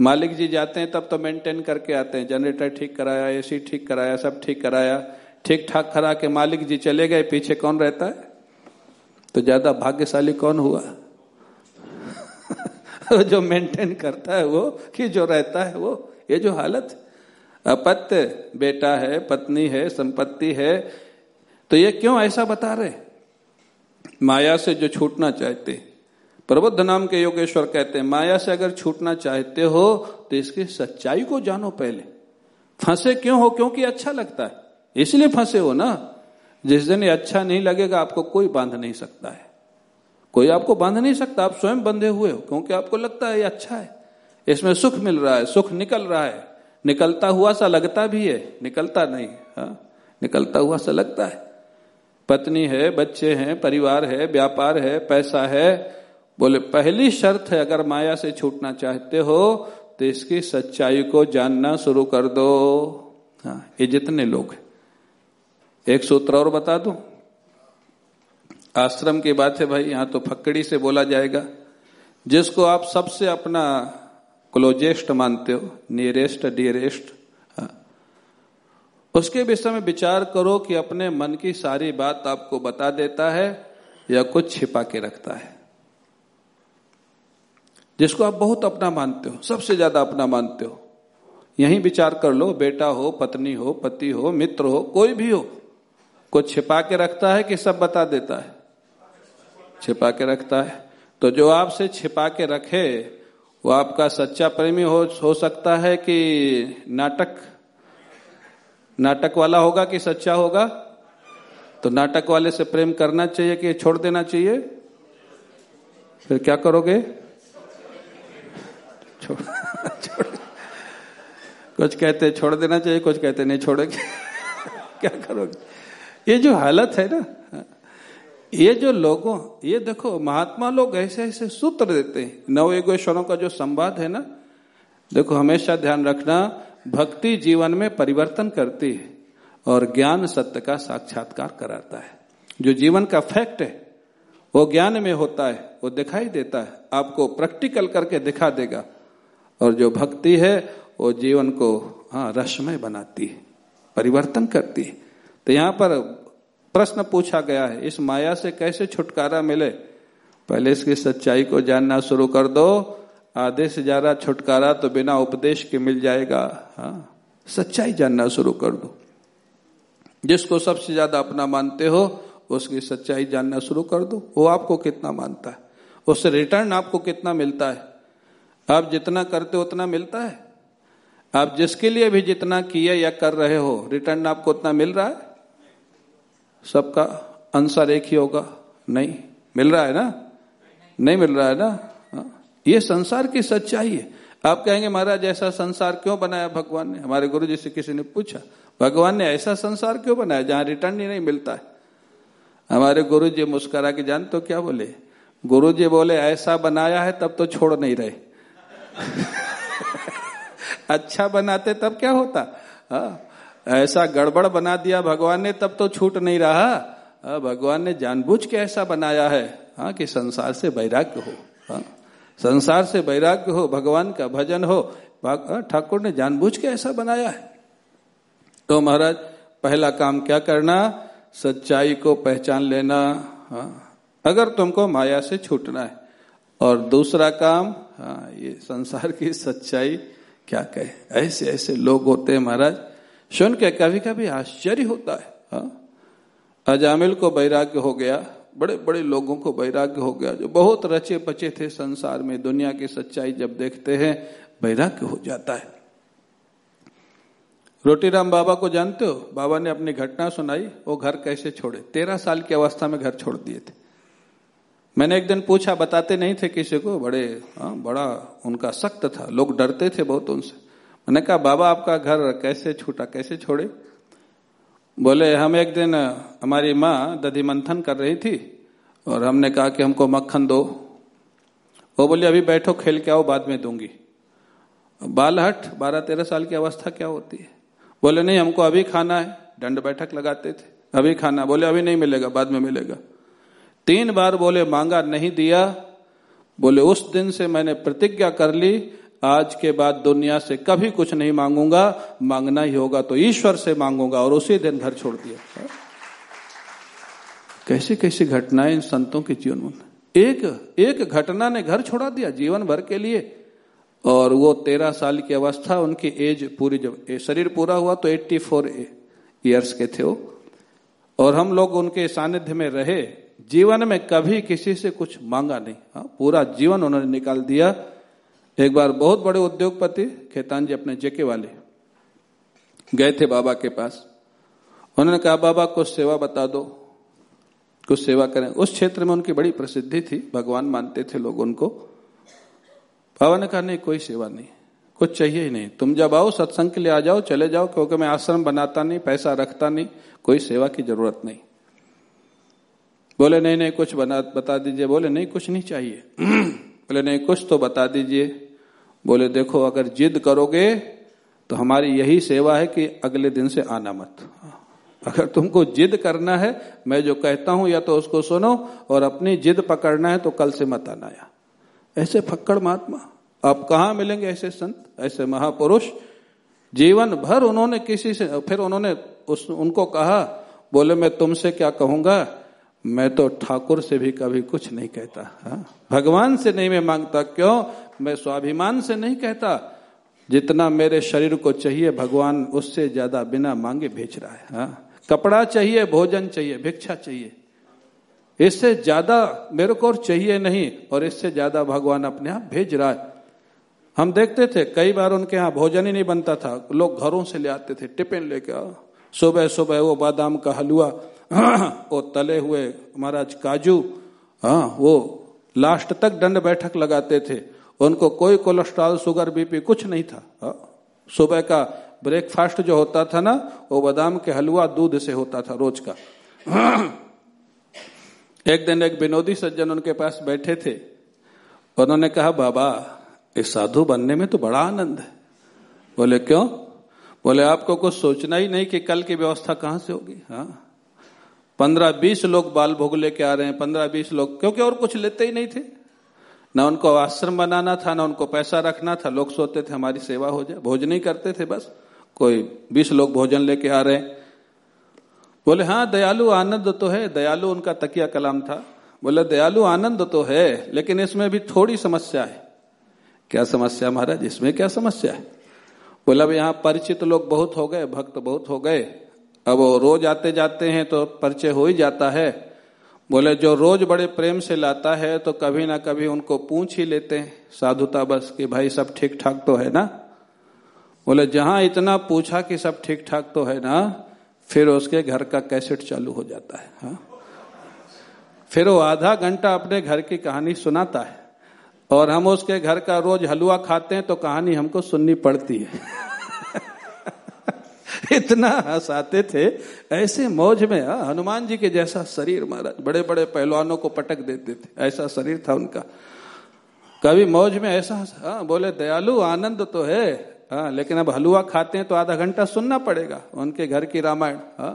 Speaker 2: मालिक जी जाते हैं तब तो मेंटेन करके आते हैं जनरेटर ठीक कराया एसी ठीक कराया, सब ठीक कराया ठीक ठाक करा के मालिक जी चले गए, पीछे कौन रहता है? तो ज़्यादा भाग्यशाली कौन हुआ? *laughs* जो मेंटेन करता है वो, कि जो रहता है वो, ये जो हालत अपत्य बेटा है, पत्नी है, संपत्ति है तो ये क्यों ऐसा बता रहे? माया से जो छूटना चाहते। प्रबुद्ध नाम के योगेश्वर कहते हैं, माया से अगर छूटना चाहते हो तो इसकी सच्चाई को जानो पहले। फंसे क्यों हो? क्योंकि अच्छा लगता है। इसलिए फंसे हो ना। जिस दिन ये अच्छा नहीं लगेगा, आपको कोई बाँध नहीं सकता है। कोई आपको बाँध नहीं सकता, आप स्वयं बंधे हुए हो, क्योंकि आपको लगता है ये अच्छा है। इसमें सुख मिल रहा है, सुख निकल रहा है। निकलता हुआ सा लगता भी है, निकलता नहीं, हा? निकलता हुआ सा लगता है। पत्नी है, बच्चे हैं, परिवार है, व्यापार है, पैसा है। बोले, पहली शर्त है, अगर माया से छूटना चाहते हो तो इसकी सच्चाई को जानना शुरू कर दो। हाँ ये जितने लोग हैं। एक सूत्र और बता दू? आश्रम की बात है भाई, यहाँ तो फक्कड़ी से बोला जाएगा। जिसको आप सबसे अपना क्लोजेस्ट मानते हो नियरेस्ट डियरेस्ट उसके विषय में विचार करो कि अपने मन की सारी बात आपको बता देता है या कुछ छिपा के रखता है। जिसको आप बहुत अपना मानते हो, सबसे ज़्यादा अपना मानते हो, यही विचार कर लो, बेटा हो, पत्नी हो, पति हो, मित्र हो, कोई भी हो, कुछ छिपा के रखता है कि सब बता देता है? छिपा के रखता है। तो जो आपसे छिपा के रखे, वो आपका सच्चा प्रेमी हो हो सकता है कि नाटक नाटक वाला होगा कि सच्चा होगा? तो नाटक वाले से प्रेम करना चाहिए कि छोड़ देना चाहिए? फिर क्या करोगे? छोड़ छोड़। कुछ कहते छोड़ देना चाहिए, कुछ कहते नहीं छोड़ेंगे। *laughs* क्या करोगे? ये जो हालत है ना ये जो लोगों, ये देखो, महात्मा लोग ऐसे ऐसे सूत्र देते हैं। नव एगोश्वरों का जो संवाद है ना, देखो, हमेशा ध्यान रखना, भक्ति जीवन में परिवर्तन करती है और ज्ञान सत्य का साक्षात्कार कराता है। जो जीवन का फैक्ट है, वो ज्ञान में होता है, वो दिखाई देता है, आपको प्रैक्टिकल करके दिखा देगा। और जो भक्ति है, वो जीवन को हाँ रसमय बनाती है, परिवर्तन करती है। तो यहाँ पर प्रश्न पूछा गया है, इस माया से कैसे छुटकारा मिले? पहले इसकी सच्चाई को जानना शुरू कर दो। आधे से ज़्यादा छुटकारा तो बिना उपदेश के मिल जाएगा। हाँ सच्चाई जानना शुरू कर दो। जिसको सबसे ज़्यादा अपना मानते हो, उसकी सच्चाई जानना शुरू कर दो। वो आपको कितना मानता है? उससे रिटर्न आपको कितना मिलता है? आप जितना करते हो, उतना मिलता है? आप जिसके लिए भी जितना किए या कर रहे हो, रिटर्न आपको उतना मिल रहा है? सबका आंसर एक ही होगा। नहीं। मिल रहा है ना? नहीं मिल रहा है ना? हाँ। ये संसार की सच्चाई है। आप कहेंगे, महाराज, ऐसा संसार क्यों बनाया भगवान ने? हमारे गुरु जी से किसी ने पूछा, भगवान ने ऐसा संसार क्यों बनाया जहाँ रिटर्न ही नहीं मिलता है? हमारे गुरु जी मुस्करा के, जान तो क्या बोले? गुरु जी बोले, ऐसा बनाया है तब तो छोड़ नहीं रहे। *laughs* अच्छा बनाते तब क्या होता? हा? ऐसा गड़बड़ बना दिया भगवान ने, तब तो छूट नहीं रहा। भगवान ने जानबूझ के ऐसा बनाया है हाँ कि संसार से वैराग्य हो, हा? संसार से वैराग्य हो, भगवान का भजन हो ठाकुर ने जानबूझ के ऐसा बनाया है। तो महाराज, पहला काम क्या करना? सच्चाई को पहचान लेना हाँ। अगर तुमको माया से छूटना है। और दूसरा काम हाँ ये संसार की सच्चाई क्या कहे? ऐसे ऐसे लोग होते हैं महाराज सुन के कभी कभी आश्चर्य होता है हाँ? अजामिल को वैराग्य हो गया बड़े बड़े लोगों को वैराग्य हो गया जो बहुत रचे पचे थे संसार में दुनिया की सच्चाई जब देखते हैं वैराग्य हो जाता है। रोटीराम बाबा को जानते हो? बाबा ने अपनी घटना सुनाई वो घर कैसे छोड़े? तेरह साल की अवस्था में घर छोड़ दिए थे। मैंने एक दिन पूछा बताते नहीं थे किसी को? बड़े आ, हाँ, बड़ा उनका सख्त था लोग डरते थे बहुत उनसे। मैंने कहा, बाबा, आपका घर कैसे छूटा? कैसे छोड़े? बोले, हम एक दिन, हमारी माँ दधि मंथन कर रही थी और हमने कहा कि हमको मक्खन दो। वो बोले, अभी बैठो, खेल के आओ, बाद में दूँगी। बालहट बारह तेरह साल की अवस्था क्या होती है? बोले, नहीं, हमको अभी खाना है। दंड बैठक लगाते थे। अभी खाना? बोले, अभी नहीं मिलेगा, बाद में मिलेगा। तीन बार बोले, मांगा नहीं दिया। बोले, उस दिन से मैंने प्रतिज्ञा कर ली आज के बाद दुनिया से कभी कुछ नहीं मांगूँगा, मांगना ही होगा तो ईश्वर से मांगूँगा और उसी दिन घर छोड़ दिया कैसी कैसी घटनाएँ इन संतों के जीवन में एक एक घटना ने घर छोड़ा दिया जीवन भर के लिए, और वो तेरह साल की अवस्था, उनकी एज पूरी जब शरीर पूरा हुआ तो एट्टी फोर ईयर्स के थे वो। और हम लोग उनके सानिध्य में रहे, जीवन में कभी किसी से कुछ मांगा नहीं। हाँ पूरा जीवन उन्होंने निकाल दिया। एक बार बहुत बड़े उद्योगपति, खेतान जी अपने जेके वाले, गए थे बाबा के पास। उन्होंने कहा, बाबा, कुछ सेवा बता दो, कुछ सेवा करें। उस क्षेत्र में उनकी बड़ी प्रसिद्धि थी, भगवान मानते थे लोग उनको। बाबा ने कहा, नहीं, कोई सेवा नहीं, कुछ चाहिए ही नहीं। तुम जब आओ, सत्संग के लिए आ जाओ, चले जाओ, क्योंकि मैं आश्रम बनाता नहीं, पैसा रखता नहीं, कोई सेवा की ज़रूरत नहीं। बोले, नहीं नहीं, कुछ बना, बता दीजिए। बोले, नहीं, कुछ नहीं चाहिए। *clears throat* बोले नहीं, कुछ तो बता दीजिए। बोले, देखो, अगर जिद करोगे तो हमारी यही सेवा है कि अगले दिन से आना मत। अगर तुमको जिद करना है, मैं जो कहता हूँ, या तो उसको सुनो, और अपनी जिद पकड़ना है तो कल से मत आना या ऐसे फक्कड़ महात्मा। आप कहा मिलेंगे ऐसे संत, ऐसे महापुरुष? जीवन भर उन्होंने किसी से, फिर उन्होंने उस, उनको कहा, बोले, मैं तुमसे क्या कहूँगा? मैं तो ठाकुर से भी कभी कुछ नहीं कहता, हा? भगवान से नहीं मैं माँगता, क्यों? मैं स्वाभिमान से नहीं कहता। जितना मेरे शरीर को चाहिए, भगवान उससे ज़्यादा बिना मांगे भेज रहा है, हा? कपड़ा चाहिए, भोजन चाहिए, भिक्षा चाहिए। इससे ज़्यादा मेरे को और चाहिए नहीं, और इससे ज़्यादा भगवान अपने आप भेज रहा है। हम देखते थे, कई बार उनके यहाँ भोजन ही नहीं बनता था। लोग घरों से ले आते थे, टिफ़िन लेके सुबह सुबह वो बादाम का हलवा, वो तले हुए महाराज काजू हाँ वो लास्ट तक दंड बैठक लगाते थे। उनको कोई कोलेस्ट्रॉल शुगर बीपी कुछ नहीं था। हाँ। सुबह का ब्रेकफास्ट जो होता था ना, वो बादाम के हलवा दूध से होता था रोज का। एक दिन एक विनोदी सज्जन उनके पास बैठे थे। उन्होंने कहा, बाबा इस साधु बनने में तो बड़ा आनंद है। बोले, क्यों? बोले, आपको कुछ सोचना ही नहीं कि कल की व्यवस्था कहाँ से होगी? हाँ। पंद्रह बीस लोग बाल भोग लेके आ रहे हैं, पंद्रह बीस लोग, क्योंकि और कुछ लेते ही नहीं थे। ना उनको आश्रम बनाना था, ना उनको पैसा रखना था, लोग सोचते थे, हमारी सेवा हो जाए भोजन ही करते थे बस। कोई बीस लोग भोजन लेके आ रहे हैं। बोले हाँ दयालु आनंद तो है, दयालु उनका तकिया कलाम था। बोले, दयालु आनंद तो है, लेकिन इसमें भी थोड़ी समस्या है। क्या समस्या, महाराज? इसमें क्या समस्या है? बोला, अब यहाँ परिचित लोग बहुत हो गए, भक्त बहुत हो गए। अब वो रोज आते जाते हैं तो परिचय हो ही जाता है। बोले, जो रोज बड़े प्रेम से लाता है तो कभी ना कभी उनको पूछ ही लेते हैं। साधुता बस कि भाई सब ठीक ठाक तो है ना? बोले, जहाँ इतना पूछा कि सब ठीक ठाक तो है ना, फिर उसके घर का कैसेट चालू हो जाता है। हा? फिर वो आधा घंटा अपने घर की कहानी सुनाता है। और हम उसके घर का रोज हलवा खाते हैं तो कहानी हमको सुननी पड़ती है। *laughs* इतना हंसाते थे ऐसे मौज में हाँ, हनुमान जी के जैसा शरीर महाराज बड़े बड़े पहलवानों को पटक देते थे ऐसा शरीर था उनका। कभी मौज में ऐसा हाँ बोले दयालु आनंद तो है। हाँ लेकिन अब हलवा खाते हैं तो आधा घंटा सुनना पड़ेगा उनके घर की रामायण हाँ।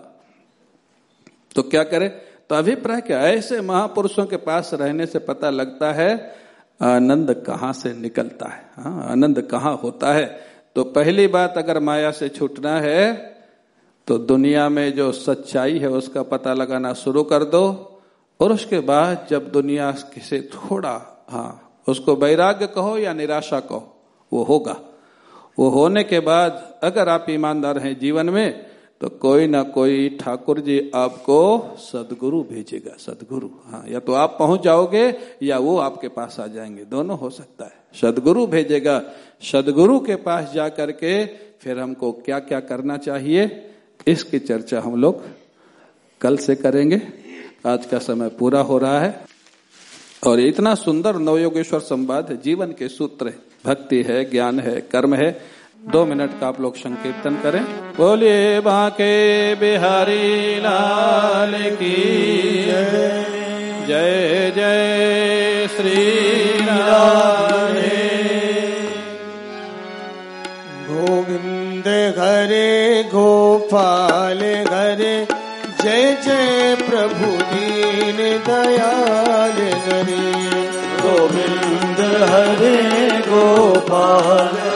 Speaker 2: तो क्या करे? तो अभिप्राय क्या? ऐसे महापुरुषों के पास रहने से पता लगता है आनंद कहाँ से निकलता है? हाँ आनंद कहाँ होता है? तो पहली बात अगर माया से छूटना है तो दुनिया में जो सच्चाई है उसका पता लगाना शुरू कर दो। और उसके बाद जब दुनिया से थोड़ा हाँ उसको वैराग्य कहो या निराशा कहो, वो होगा। वो होने के बाद अगर आप ईमानदार हैं जीवन में तो कोई ना कोई ठाकुर जी आपको सदगुरु भेजेगा, सदगुरु। हाँ या तो आप पहुँच जाओगे, या वो आपके पास आ जाएँगे। दोनों हो सकता है। सदगुरु भेजेगा। सदगुरु के पास जा करके फिर हमको क्या क्या करना चाहिए, इसकी चर्चा हम लोग कल से करेंगे। आज का समय पूरा हो रहा है। और इतना सुंदर नवयोगेश्वर संवाद जीवन के सूत्र भक्ति है, ज्ञान है, कर्म है। दो मिनट का आप लोग संकीर्तन करें। बोलिए बाके बिहारी लाल की जय। जय श्री राम।
Speaker 3: गोविंद घरे गोपाल घरे जय जय प्रभु दीन दयाल घरे।
Speaker 4: गोविंद हरे गोपाल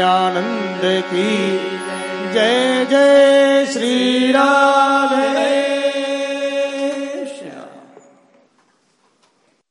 Speaker 3: आनंद की। जय जय श्री राम।